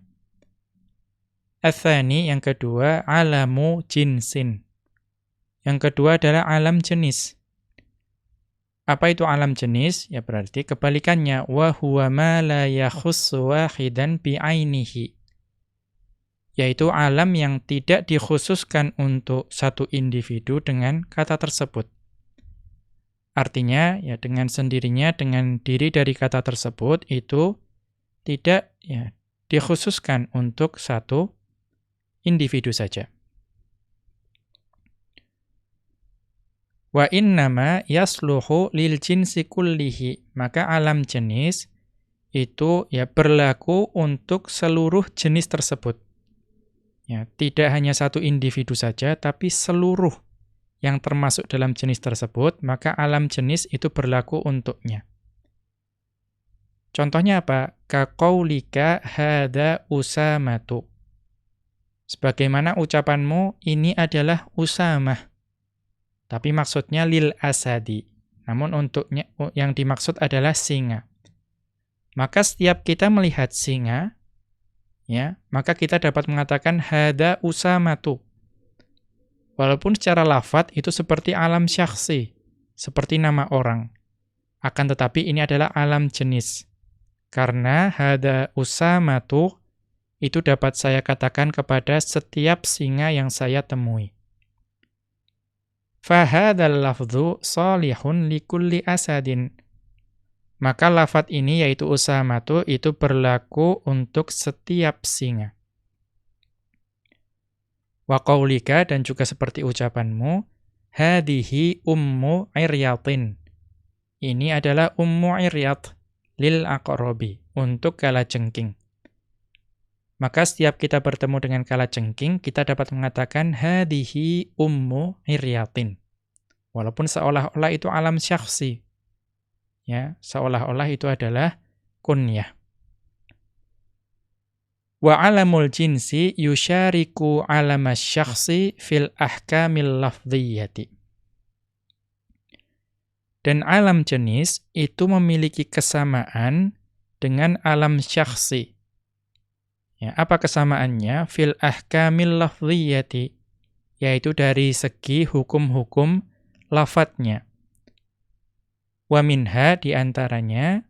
Athani yang kedua alamu jinsin. Yang kedua adalah alam jenis. Apa itu alam jenis? Ya berarti kebalikannya wa huwa ma la yakhussu wahidan bi'ainihi. Yaitu alam yang tidak dikhususkan untuk satu individu dengan kata tersebut. Artinya ya dengan sendirinya dengan diri dari kata tersebut itu tidak ya dikhususkan untuk satu individu saja. Wa innama yasluhu lil jinsi kullihi. Maka alam jenis itu ya berlaku untuk seluruh jenis tersebut. Ya, tidak hanya satu individu saja tapi seluruh yang termasuk dalam jenis tersebut, maka alam jenis itu berlaku untuknya. Contohnya apa? Kaqaulika hada usamatu. Sebagaimana ucapanmu, ini adalah usamah. Tapi maksudnya lil asadi. Namun untuknya yang dimaksud adalah singa. Maka setiap kita melihat singa, ya, maka kita dapat mengatakan hada usamatu. Walaupun secara lafat itu seperti alam syakhsi, seperti nama orang. Akan tetapi ini adalah alam jenis. Karena hada usamatu itu dapat saya katakan kepada setiap singa yang saya temui. Fahadal lafdhu salihun likulli asadin. Maka lafat ini yaitu usamatu itu berlaku untuk setiap singa. Wa dan juga seperti ucapanmu, hadihi ummu iryatin. Ini adalah ummu iryat lil aqrabi untuk kala jengking. Maka setiap kita bertemu dengan kala jengking, kita dapat mengatakan hadihi ummu iryatin. Walaupun seolah-olah itu alam syakhsi. Ya, seolah-olah itu adalah kunyah. Wa alamul jinsi yushariku alamas syakhsi fil ahkamil lafdhiyati. Dan alam jenis itu memiliki kesamaan dengan alam syakhsi. Ya, apa kesamaannya? Fil ahkamil lafdhiyati, yaitu dari segi hukum-hukum lafadznya. Wa minha di antaranya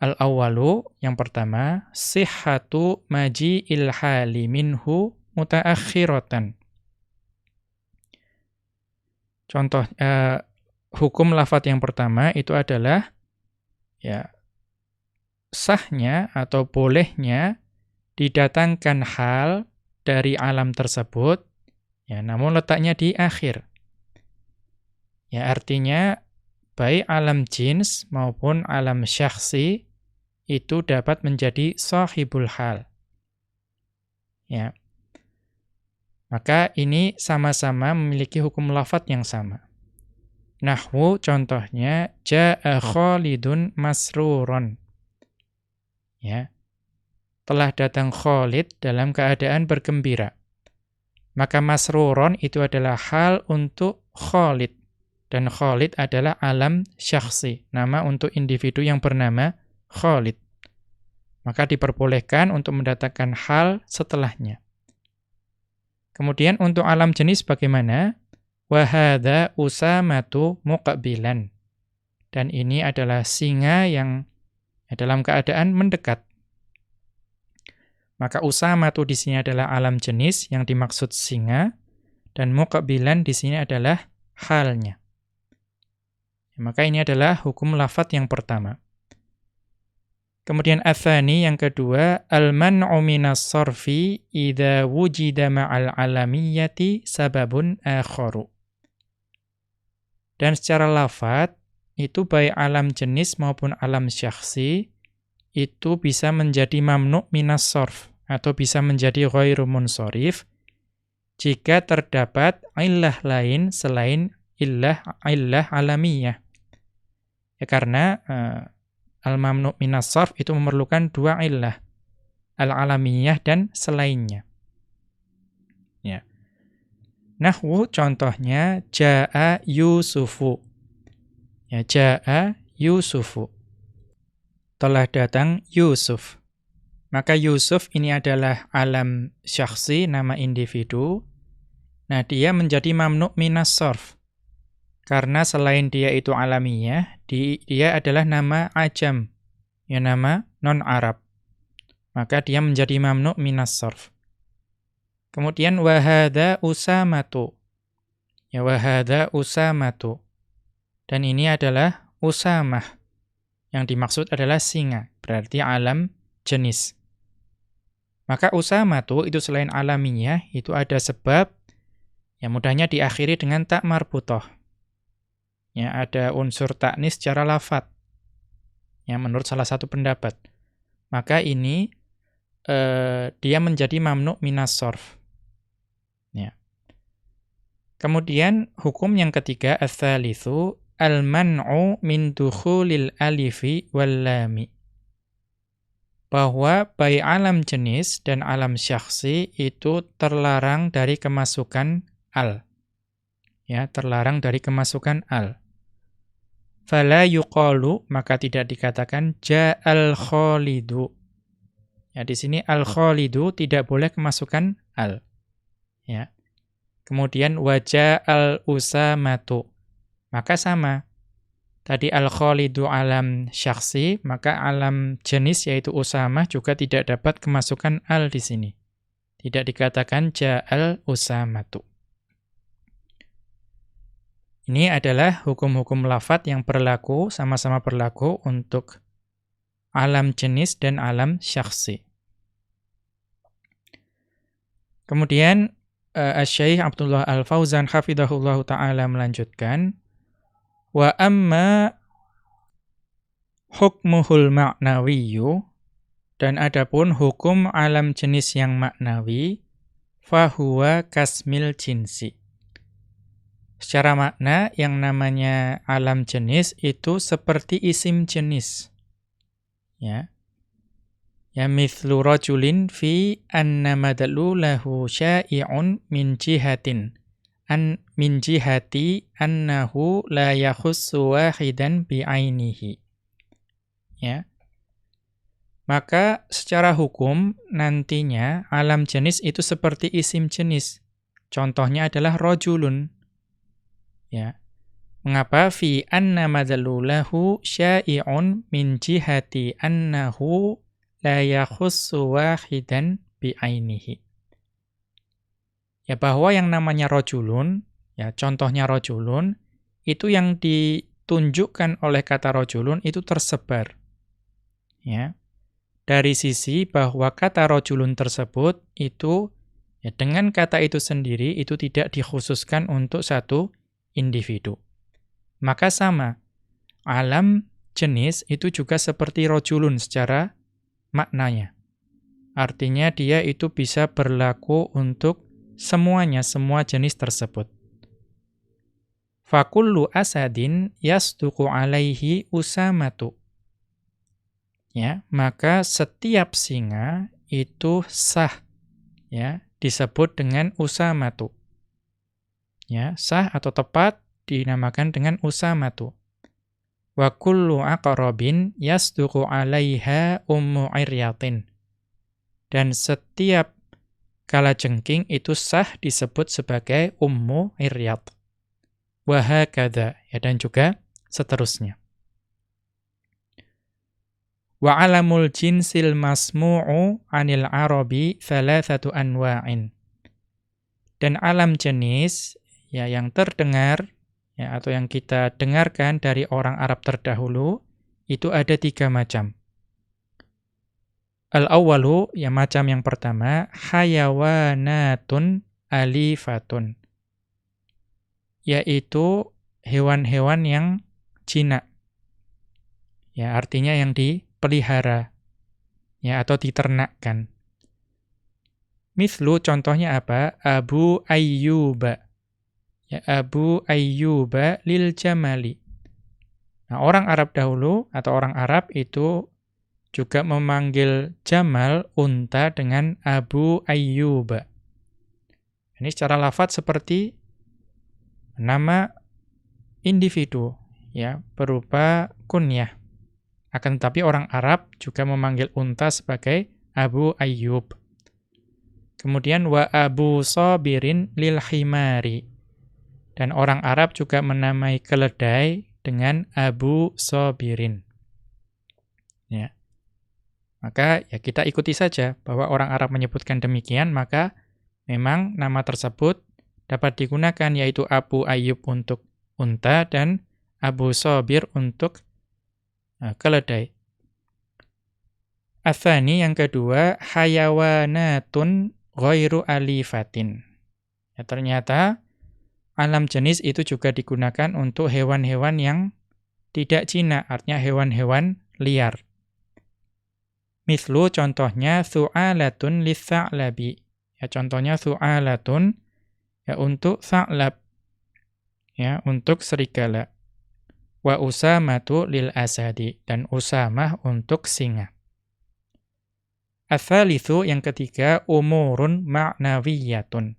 Al-awwalu, yang pertama, sihhatu maji ilhali minhu mutaakhiratan. Contoh, uh, hukum lafat yang pertama itu adalah ya sahnya atau bolehnya didatangkan hal dari alam tersebut, ya namun letaknya di akhir. Ya artinya baik alam jins maupun alam syakhsi itu dapat menjadi sahibul hal. Ya. Maka ini sama-sama memiliki hukum lafat yang sama. Nahwu contohnya jaa Khalidun masruron. Ya. Telah datang Khalid dalam keadaan bergembira. Maka masruron itu adalah hal untuk Khalid dan Khalid adalah alam syakhsi, nama untuk individu yang bernama Khalid. Maka diperbolehkan untuk mendatangkan hal setelahnya. Kemudian untuk alam jenis bagaimana? Wahada usamatu muqabilan. Dan ini adalah singa yang dalam keadaan mendekat. Maka usamatu di sini adalah alam jenis yang dimaksud singa dan muqabilan di sini adalah halnya. Maka ini adalah hukum lafat yang pertama. Kemudian athani yang kedua, al-man'u minas sarfi idza wujida ma'al alamiyyati sababun akharu. Dan secara lafat itu baik alam jenis maupun alam syakhsi itu bisa menjadi mamnu minas sarf atau bisa menjadi ghairu munsharif jika terdapat illah lain selain illah illah alamiyah. Ya karena uh, al-mamnu minas sarf itu memerlukan dua illah. Al-alamiyah dan selainnya. Ya. Nahwu contohnya jaa Yusufu. Ya, jaa Yusufu. Telah datang Yusuf. Maka Yusuf ini adalah alam syakhsi, nama individu. Nah, dia menjadi mamnu minas sarf. Karena selain dia itu alamiah, dia adalah nama ajam, ya nama non-Arab. Maka dia menjadi mamnu minas sorf. Kemudian wahada usamatu. Ya wahada usamatu. Dan ini adalah usamah. Yang dimaksud adalah singa, berarti alam jenis. Maka usamatu itu selain alaminya, itu ada sebab yang mudahnya diakhiri dengan tak marbutoh. Ya ada unsur taknis secara lafat ya menurut salah satu pendapat. Maka ini eh, dia menjadi mamnu minas sorf. Ya. Kemudian hukum yang ketiga ats-tsalitsu al-man'u min dukhulil alifi wal lami bahwa baik alam jenis dan alam syakhsi itu terlarang dari kemasukan al ya terlarang dari kemasukan al. Fala yuqalu maka tidak dikatakan ja'al khalidu. Ya di sini al khalidu tidak boleh kemasukan al. Ya. Kemudian wajah al usamatu. Maka sama. Tadi al khalidu alam syaksi, maka alam jenis yaitu usamah juga tidak dapat kemasukan al di sini. Tidak dikatakan ja'al usamatu. Ini adalah hukum-hukum lafat yang berlaku, sama-sama berlaku untuk alam jenis dan alam syakhsi. Kemudian uh, Syekh Abdullah Al-Fauzan hafizahullah taala melanjutkan wa amma hukmuhul ma'nawiyyu dan adapun hukum alam jenis yang maknawi fahuwa kasmil jinsi Secara makna, yang namanya alam jenis itu seperti isim jenis. Ya. Ya mithlu rajulin fi anna madalu lahu syai'un min jihatin an min jihati annahu la yakhussu wahidan bi'ainihi. Ya. Maka secara hukum nantinya alam jenis itu seperti isim jenis. Contohnya adalah rojulun. Ya. Mengapa fi anna madlulahu syai'un min jihati annahu la yakhussu wahidan bi'ainihi. Ya bahwa yang namanya rojulun, ya contohnya rojulun, itu yang ditunjukkan oleh kata rojulun itu tersebar. Ya. Dari sisi bahwa kata rojulun tersebut itu ya dengan kata itu sendiri itu tidak dikhususkan untuk satu individu. Maka sama, alam jenis itu juga seperti rojulun secara maknanya. Artinya dia itu bisa berlaku untuk semuanya, semua jenis tersebut. Fakullu asadin yasduku alaihi usamatu. Ya, maka setiap singa itu sah ya, disebut dengan usamatu. Ya, sah atau tepat dinamakan dengan usamatu. Wa kullu aqrabin yasduqu 'alaiha ummu iryatin. Dan setiap kalajengking itu sah disebut sebagai ummu iryat. Wa hakadha, ya dan juga seterusnya. Wa alamul jinsil masmu'u 'anil arabi thalathatu anwa'in. Dan alam jenis ya yang terdengar ya, atau yang kita dengarkan dari orang Arab terdahulu, itu ada tiga macam. Al-awwalu, ya macam yang pertama, hayawanatun alifatun. Yaitu hewan-hewan yang jinak. Ya, artinya yang dipelihara. Ya, atau diternakkan. Mislu contohnya apa? Abu Ayyuba ya Abu Ayyuba lil Jamali. Nah, orang Arab dahulu atau orang Arab itu juga memanggil Jamal unta dengan Abu Ayyuba. Ini secara lafat seperti nama individu ya, berupa kunyah. Akan tetapi orang Arab juga memanggil unta sebagai Abu Ayyub. Kemudian wa Abu Sabirin lil Himari. Dan orang Arab juga menamai keledai dengan Abu Sobirin. Maka ya kita ikuti saja bahwa orang Arab menyebutkan demikian, maka memang nama tersebut dapat digunakan yaitu Abu Ayyub untuk unta dan Abu Sobir untuk uh, keledai. Athani yang kedua, hayawanatun ghairu alifatin. Ya, ternyata alam jenis itu juga digunakan untuk hewan-hewan yang tidak cina, artinya hewan-hewan liar. Mislu contohnya su'alatun litha'labi. Ya contohnya su'alatun ya untuk sa'lab. Ya, untuk serigala. Wa usamatu lil asadi dan usamah untuk singa. Atsalitsu yang ketiga umurun ma'nawiyatun.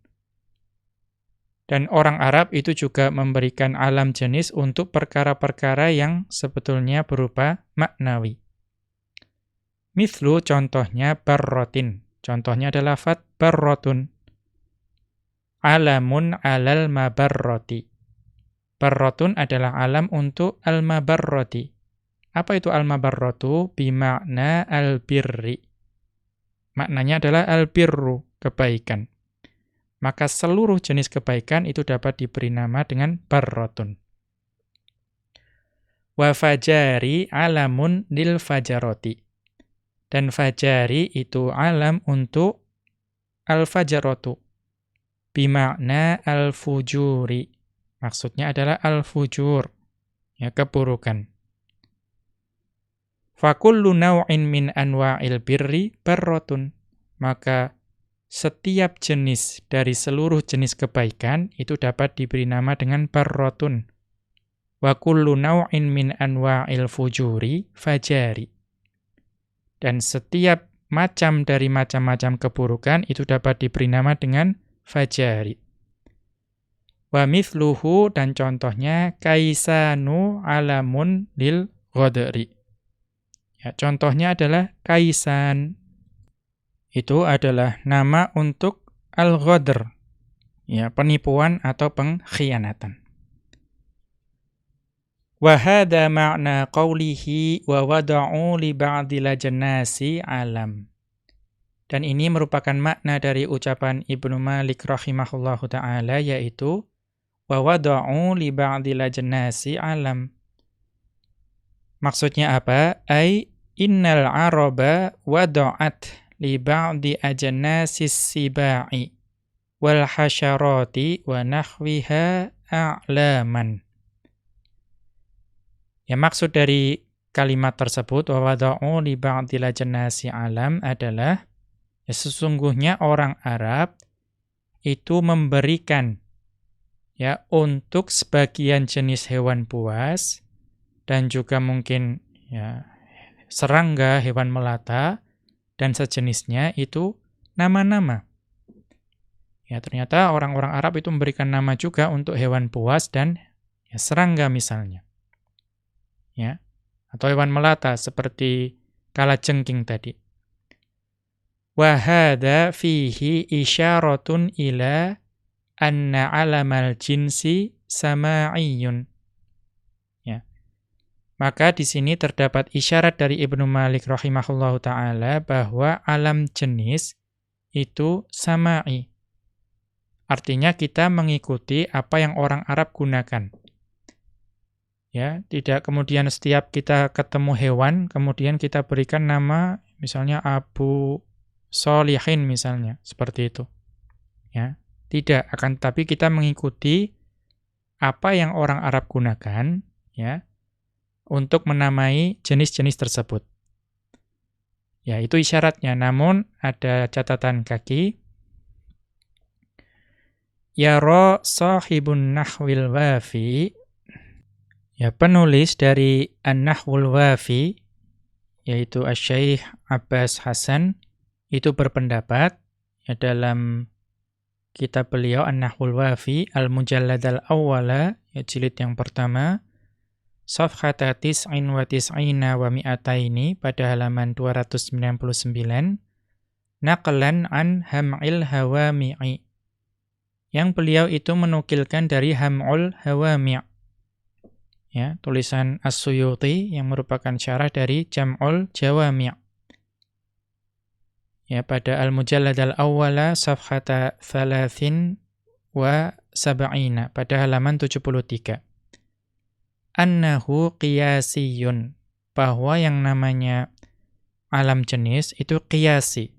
Dan orang Arab itu juga memberikan alam jenis untuk perkara-perkara yang sebetulnya berupa maknawi. Mithlu contohnya barrotin. Contohnya adalah fat barrotun. Alamun alal mabarroti. Barrotun adalah alam untuk al-mabarroti. Apa itu al-mabarrotu? Bimakna al-birri. Maknanya adalah al-birru, kebaikan maka seluruh jenis kebaikan itu dapat diberi nama dengan barrotun. Wa fajari alamun lil fajaroti. Dan fajari itu alam untuk al-fajarotu. Bimakna al-fujuri. Maksudnya adalah al-fujur. Ya, keburukan. Fakullu naw'in min anwa'il birri barrotun. Maka setiap jenis dari seluruh jenis kebaikan itu dapat diberi nama dengan barrotun. Wa kullu min anwa'il fujuri fajari. Dan setiap macam dari macam-macam keburukan itu dapat diberi nama dengan fajari. Wa mithluhu dan contohnya kaisanu alamun lil ghodri. Ya, contohnya adalah kaisan. Itu adalah nama untuk al-ghodr. Ya, penipuan atau pengkhianatan. Wahada makna qawlihi wa wada'u li ba'dil jannasi alam. Dan ini merupakan makna dari ucapan Ibnu Malik rahimahullahu ta'ala yaitu wa wada'u li ba'dil jannasi alam. Maksudnya apa? Ai innal araba wada'at li ba'di sibai wal hasyarati wa nahwiha a'laman. Ya maksud dari kalimat tersebut wa wada'u li ba'dil alam adalah ya sesungguhnya orang Arab itu memberikan ya untuk sebagian jenis hewan buas dan juga mungkin ya serangga, hewan melata dan sejenisnya itu nama-nama. Ya ternyata orang-orang Arab itu memberikan nama juga untuk hewan buas dan ya, serangga misalnya ya atau hewan melata seperti kalajengking tadi. Wahada fihi isyaratun ila anna alamal jinsi sama'iyun. Ya. Maka di sini terdapat isyarat dari Ibnu Malik rahimahullahu taala bahwa alam jenis itu sama'i. Artinya kita mengikuti apa yang orang Arab gunakan. Ya, tidak kemudian setiap kita ketemu hewan, kemudian kita berikan nama misalnya Abu Solihin misalnya, seperti itu. Ya, tidak akan tapi kita mengikuti apa yang orang Arab gunakan, ya, untuk menamai jenis-jenis tersebut. Ya, itu isyaratnya. Namun ada catatan kaki. Yara sahibun nahwil wafi Ya, penulis dari An-Nahwul Wafi, yaitu Asyaih Abbas Hasan, itu berpendapat ya, dalam kitab beliau An-Nahwul Wafi, Al-Mujallad Al-Awwala, ya, jilid yang pertama, Safhata tis'in wa tis'ina wa mi'ataini pada halaman 299, Naqlan an Ham'il Hawami'i. Yang beliau itu menukilkan dari Ham'ul Hawami' ya, tulisan As-Suyuti yang merupakan syarah dari Jam'ul Jawami'. Ya, pada Al-Mujallad al-Awwala safhata thalathin wa sab'ina pada halaman 73. Annahu qiyasiyun bahwa yang namanya alam jenis itu qiyasi.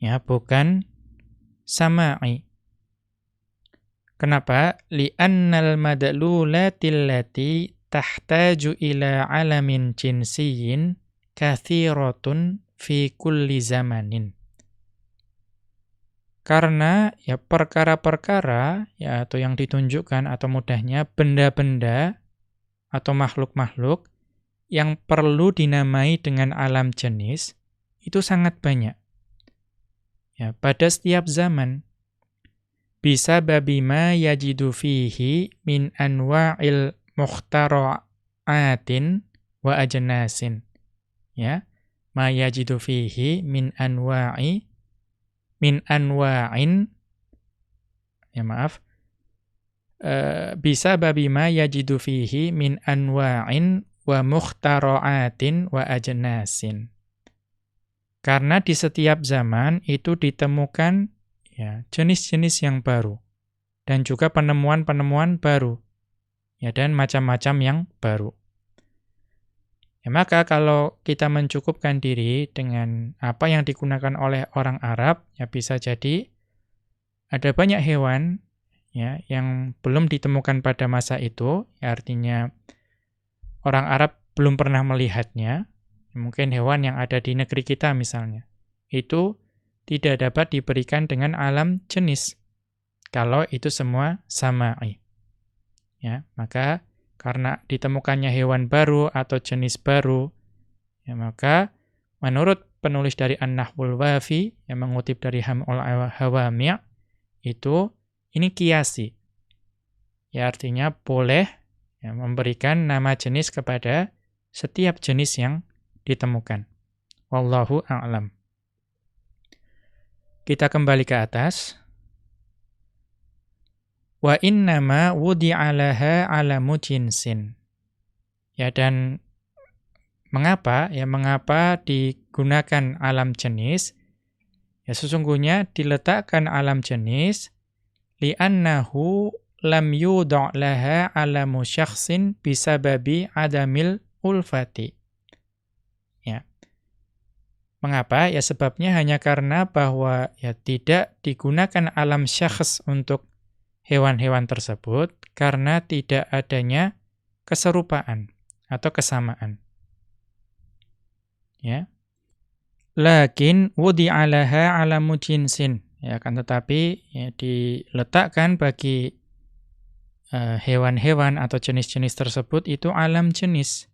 Ya, bukan sama'i. Kenapa? Li'annal madlulatil lati tahtaju ila alamin jinsiyin kathiratun fi kulli zamanin. Karena ya perkara-perkara ya atau yang ditunjukkan atau mudahnya benda-benda atau makhluk-makhluk yang perlu dinamai dengan alam jenis itu sangat banyak. Ya, pada setiap zaman bisa babi ma yajidu fihi min anwa'il mukhtara'atin wa ajnasin. Ya. Ma yajidu fihi min anwa'i min anwa'in ya maaf bisa babi ma yajidu fihi min anwa'in wa mukhtara'atin wa ajnasin. Karena di setiap zaman itu ditemukan ya jenis-jenis yang baru dan juga penemuan-penemuan baru ya dan macam-macam yang baru. Ya, maka kalau kita mencukupkan diri dengan apa yang digunakan oleh orang Arab, ya bisa jadi ada banyak hewan ya yang belum ditemukan pada masa itu, ya artinya orang Arab belum pernah melihatnya. Mungkin hewan yang ada di negeri kita misalnya. Itu tidak dapat diberikan dengan alam jenis. Kalau itu semua sama'i. Ya, maka karena ditemukannya hewan baru atau jenis baru, ya maka menurut penulis dari An-Nahwul Wafi yang mengutip dari Hamul Hawami' itu ini kiasi. Ya artinya boleh ya, memberikan nama jenis kepada setiap jenis yang ditemukan. Wallahu a'lam. Kita kembali ke atas. Wa innama wudi'alaha alamu jinsin. Ya dan mengapa ya mengapa digunakan alam jenis? Ya sesungguhnya diletakkan alam jenis li'annahu lam yudha' laha alamu syakhsin bisababi adamil ulfati. Mengapa? Ya sebabnya hanya karena bahwa ya tidak digunakan alam syakhs untuk hewan-hewan tersebut karena tidak adanya keserupaan atau kesamaan. Ya. Lakin wudi'alaha alamu jinsin. Ya kan tetapi ya, diletakkan bagi eh, hewan-hewan uh, atau jenis-jenis tersebut itu alam jenis.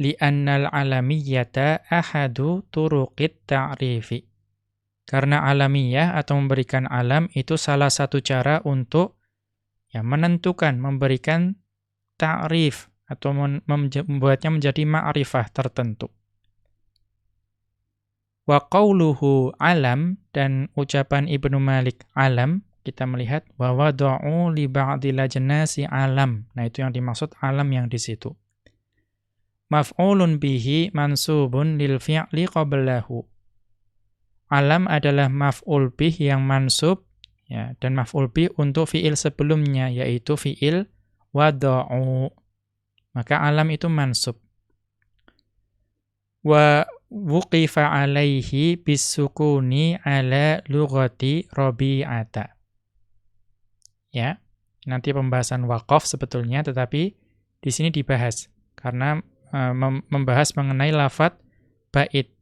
Li'annal alamiyyata ahadu turuqit ta'rifi. Karena alamiah atau memberikan alam itu salah satu cara untuk ya menentukan, memberikan ta'rif atau membuatnya menjadi ma'rifah tertentu. Wa qawluhu alam dan ucapan Ibnu Malik alam kita melihat wa wada'u li ba'dil alam. Nah, itu yang dimaksud alam yang di situ. Maf'ulun bihi mansubun lil fi'li qablahu alam adalah maf'ul bih yang mansub ya dan maf'ul bih untuk fiil sebelumnya yaitu fiil wada'u. Maka alam itu mansub. Wa wuqifa alaihi bisukuni ala lughati rabi'ata. Ya, nanti pembahasan waqaf sebetulnya tetapi di sini dibahas karena uh, membahas mengenai lafat bait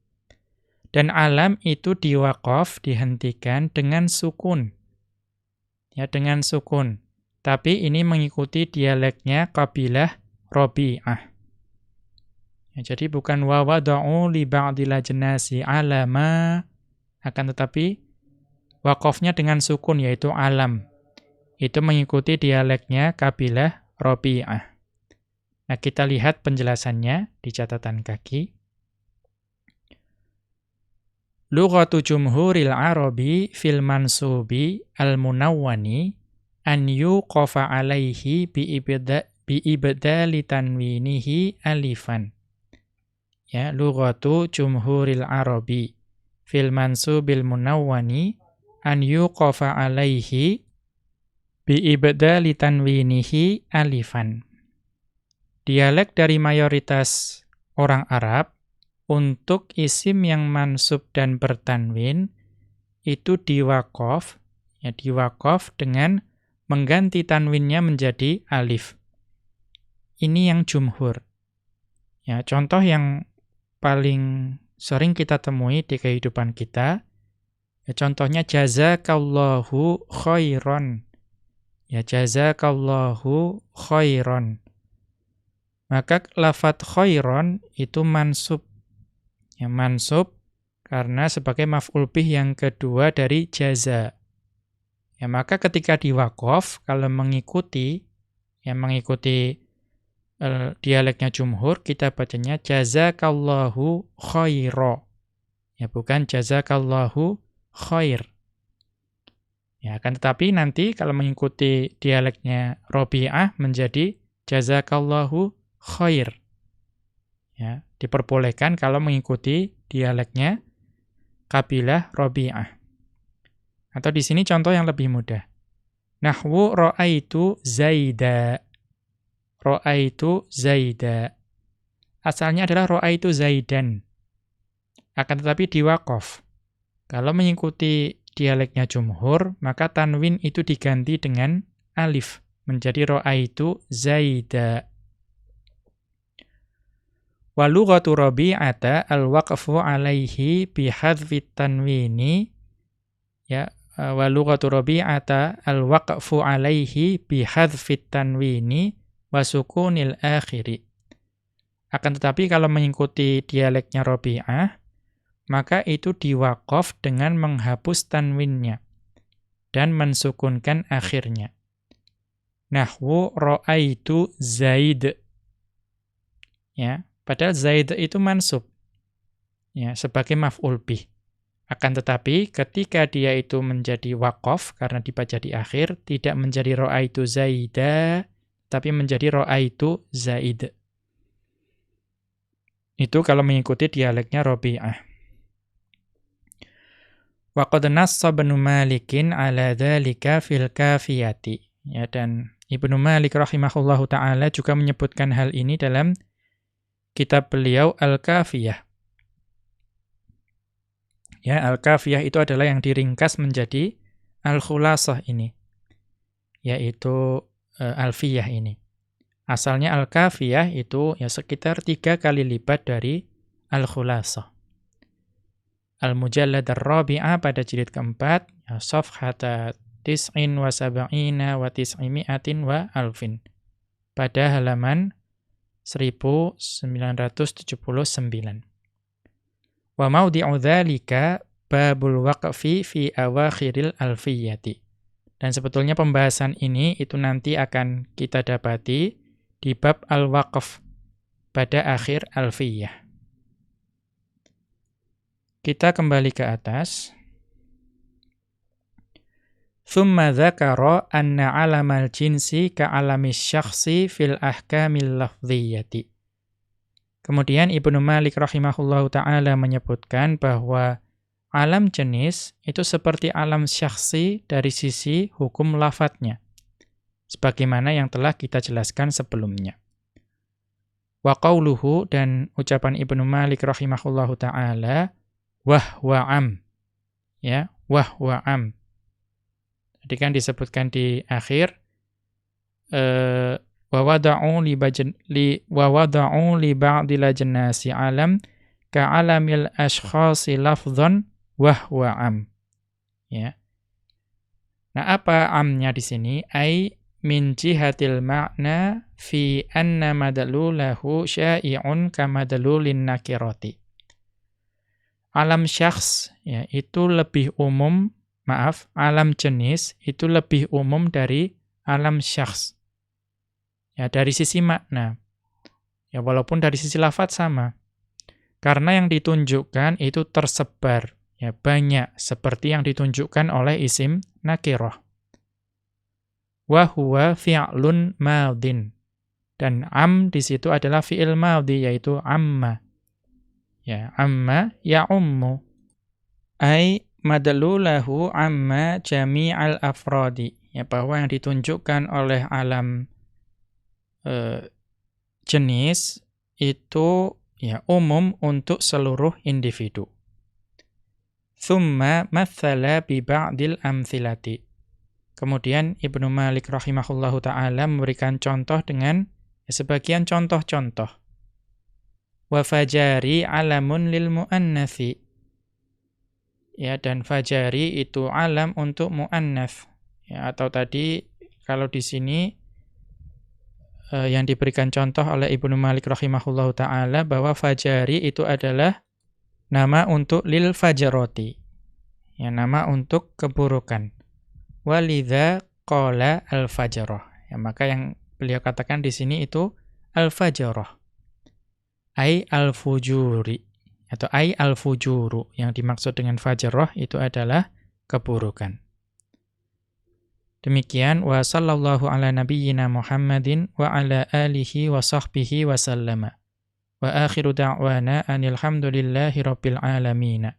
dan alam itu diwakaf, dihentikan dengan sukun. Ya, dengan sukun. Tapi ini mengikuti dialeknya kabilah Robi'ah. Ya, jadi bukan wa wada'u li ba'dil ajnasi alama akan tetapi wakafnya dengan sukun yaitu alam. Itu mengikuti dialeknya kabilah Robi'ah. Nah, kita lihat penjelasannya di catatan kaki. Lughatu jumhuril arabi fil mansubi al-munawwani an yuqafa alaihi bi ibda bi ibdali tanwinihi alifan. Ya, lughatu jumhuril arabi fil mansubil munawwani an yuqafa alaihi bi ibdali tanwinihi alifan. Dialek dari mayoritas orang Arab untuk isim yang mansub dan bertanwin itu diwakof, ya diwakof dengan mengganti tanwinnya menjadi alif. Ini yang jumhur. Ya, contoh yang paling sering kita temui di kehidupan kita, ya, contohnya jazakallahu khairon. Ya, jazakallahu khairon. Maka lafat khairon itu mansub yang mansub karena sebagai maf'ul bih yang kedua dari jaza. Ya, maka ketika di wakof, kalau mengikuti, yang mengikuti uh, dialeknya jumhur, kita bacanya jazakallahu khaira. Ya, bukan jazakallahu khair. Ya, akan tetapi nanti kalau mengikuti dialeknya Robi'ah menjadi jazakallahu khair. Ya, diperbolehkan kalau mengikuti dialeknya kabilah Robi'ah. Atau di sini contoh yang lebih mudah. Nahwu ra'aitu Zaida. Ra'aitu Zaida. Asalnya adalah ra'aitu Zaidan. Akan tetapi diwakof. Kalau mengikuti dialeknya jumhur, maka tanwin itu diganti dengan alif. Menjadi ra'aitu Zaida. Wa lughatu Rabi'ata al-waqfu 'alaihi bi hadzfi tanwini ya wa lughatu Rabi'ata al-waqfu 'alaihi bi hadzfi tanwini wa sukunil akhiri. Akan tetapi kalau mengikuti dialeknya Rabi'ah maka itu diwakof dengan menghapus tanwinnya dan mensukunkan akhirnya. Nahwu ro'aitu zaid. Ya, padahal zaid itu mansub. Ya, sebagai maf'ul bih. Akan tetapi ketika dia itu menjadi wakof karena dibaca di akhir, tidak menjadi ro'aitu zaida, tapi menjadi ro'aitu zaid. Itu kalau mengikuti dialeknya Robi'ah. Wa qad nassa Ibnu Malikin ala dzalika fil kafiyati. Ya dan Ibnu Malik rahimahullahu taala juga menyebutkan hal ini dalam kitab beliau Al-Kafiyah. Ya, Al-Kafiyah itu adalah yang diringkas menjadi Al-Khulasah ini. Yaitu uh, Alfiyah ini. Asalnya Al-Kafiyah itu ya sekitar tiga kali lipat dari Al-Khulasah. Al-Mujallad ar-Rabi'ah pada jilid keempat, ya, Safhata tis'in wa sab'ina wa tis'imi'atin wa alfin. Pada halaman 1979. Wa maudi'u dzalika babul waqfi fi awakhiril alfiyati. Dan sebetulnya pembahasan ini itu nanti akan kita dapati di bab al-waqf pada akhir alfiyah. Kita kembali ke atas. Thumma dzakara anna 'alamal jinsi ka'alamis syakhsi fil ahkamil lafdhiyyati. Kemudian Ibnu Malik rahimahullahu taala menyebutkan bahwa alam jenis itu seperti alam syakhsi dari sisi hukum lafadznya sebagaimana yang telah kita jelaskan sebelumnya. Wa qauluhu dan ucapan Ibnu Malik rahimahullahu taala wah wa am. Ya, wah wa am. Tadi kan disebutkan di akhir eh wa wada'u li wa wada'u li jannasi alam ka alamil ashkhasi lafdhan wa am. Ya. Nah, apa amnya di sini? Ai min jihatil ma'na fi anna madalulahu syai'un kamadalulin nakirati. Alam syakhs ya, itu lebih umum, maaf, alam jenis itu lebih umum dari alam syakhs. Ya, dari sisi makna. Ya, walaupun dari sisi lafaz sama. Karena yang ditunjukkan itu tersebar, ya banyak seperti yang ditunjukkan oleh isim nakirah wa huwa fi'lun madin. Dan am di situ adalah fi'il madhi yaitu amma. Ya, amma ya ummu. Ai madlulahu amma jami'al afradi. Ya, bahwa yang ditunjukkan oleh alam e, jenis itu ya umum untuk seluruh individu. Thumma mathala bi ba'dil amthilati. Kemudian Ibnu Malik rahimahullahu taala memberikan contoh dengan sebagian contoh-contoh. Wa fajari alamun lil muannatsi. Ya dan fajari itu alam untuk muannats. Ya atau tadi kalau di sini eh, yang diberikan contoh oleh Ibnu Malik rahimahullahu taala bahwa fajari itu adalah nama untuk lil fajaroti. Ya nama untuk keburukan. Walidha qala al-fajrah. Ya, maka yang beliau katakan di sini itu al-fajrah. Ai al-fujuri atau ai al-fujuru. Yang dimaksud dengan fajrah itu adalah keburukan. Demikian wa sallallahu ala nabiyyina Muhammadin wa ala alihi wa sahbihi wa sallama. Wa akhiru da'wana anil hamdulillahi rabbil alamin.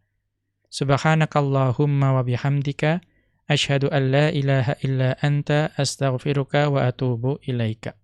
Subhanakallahumma wa bihamdika Ashhadu an la ilaha illa anta astaghfiruka wa atubu ilaika.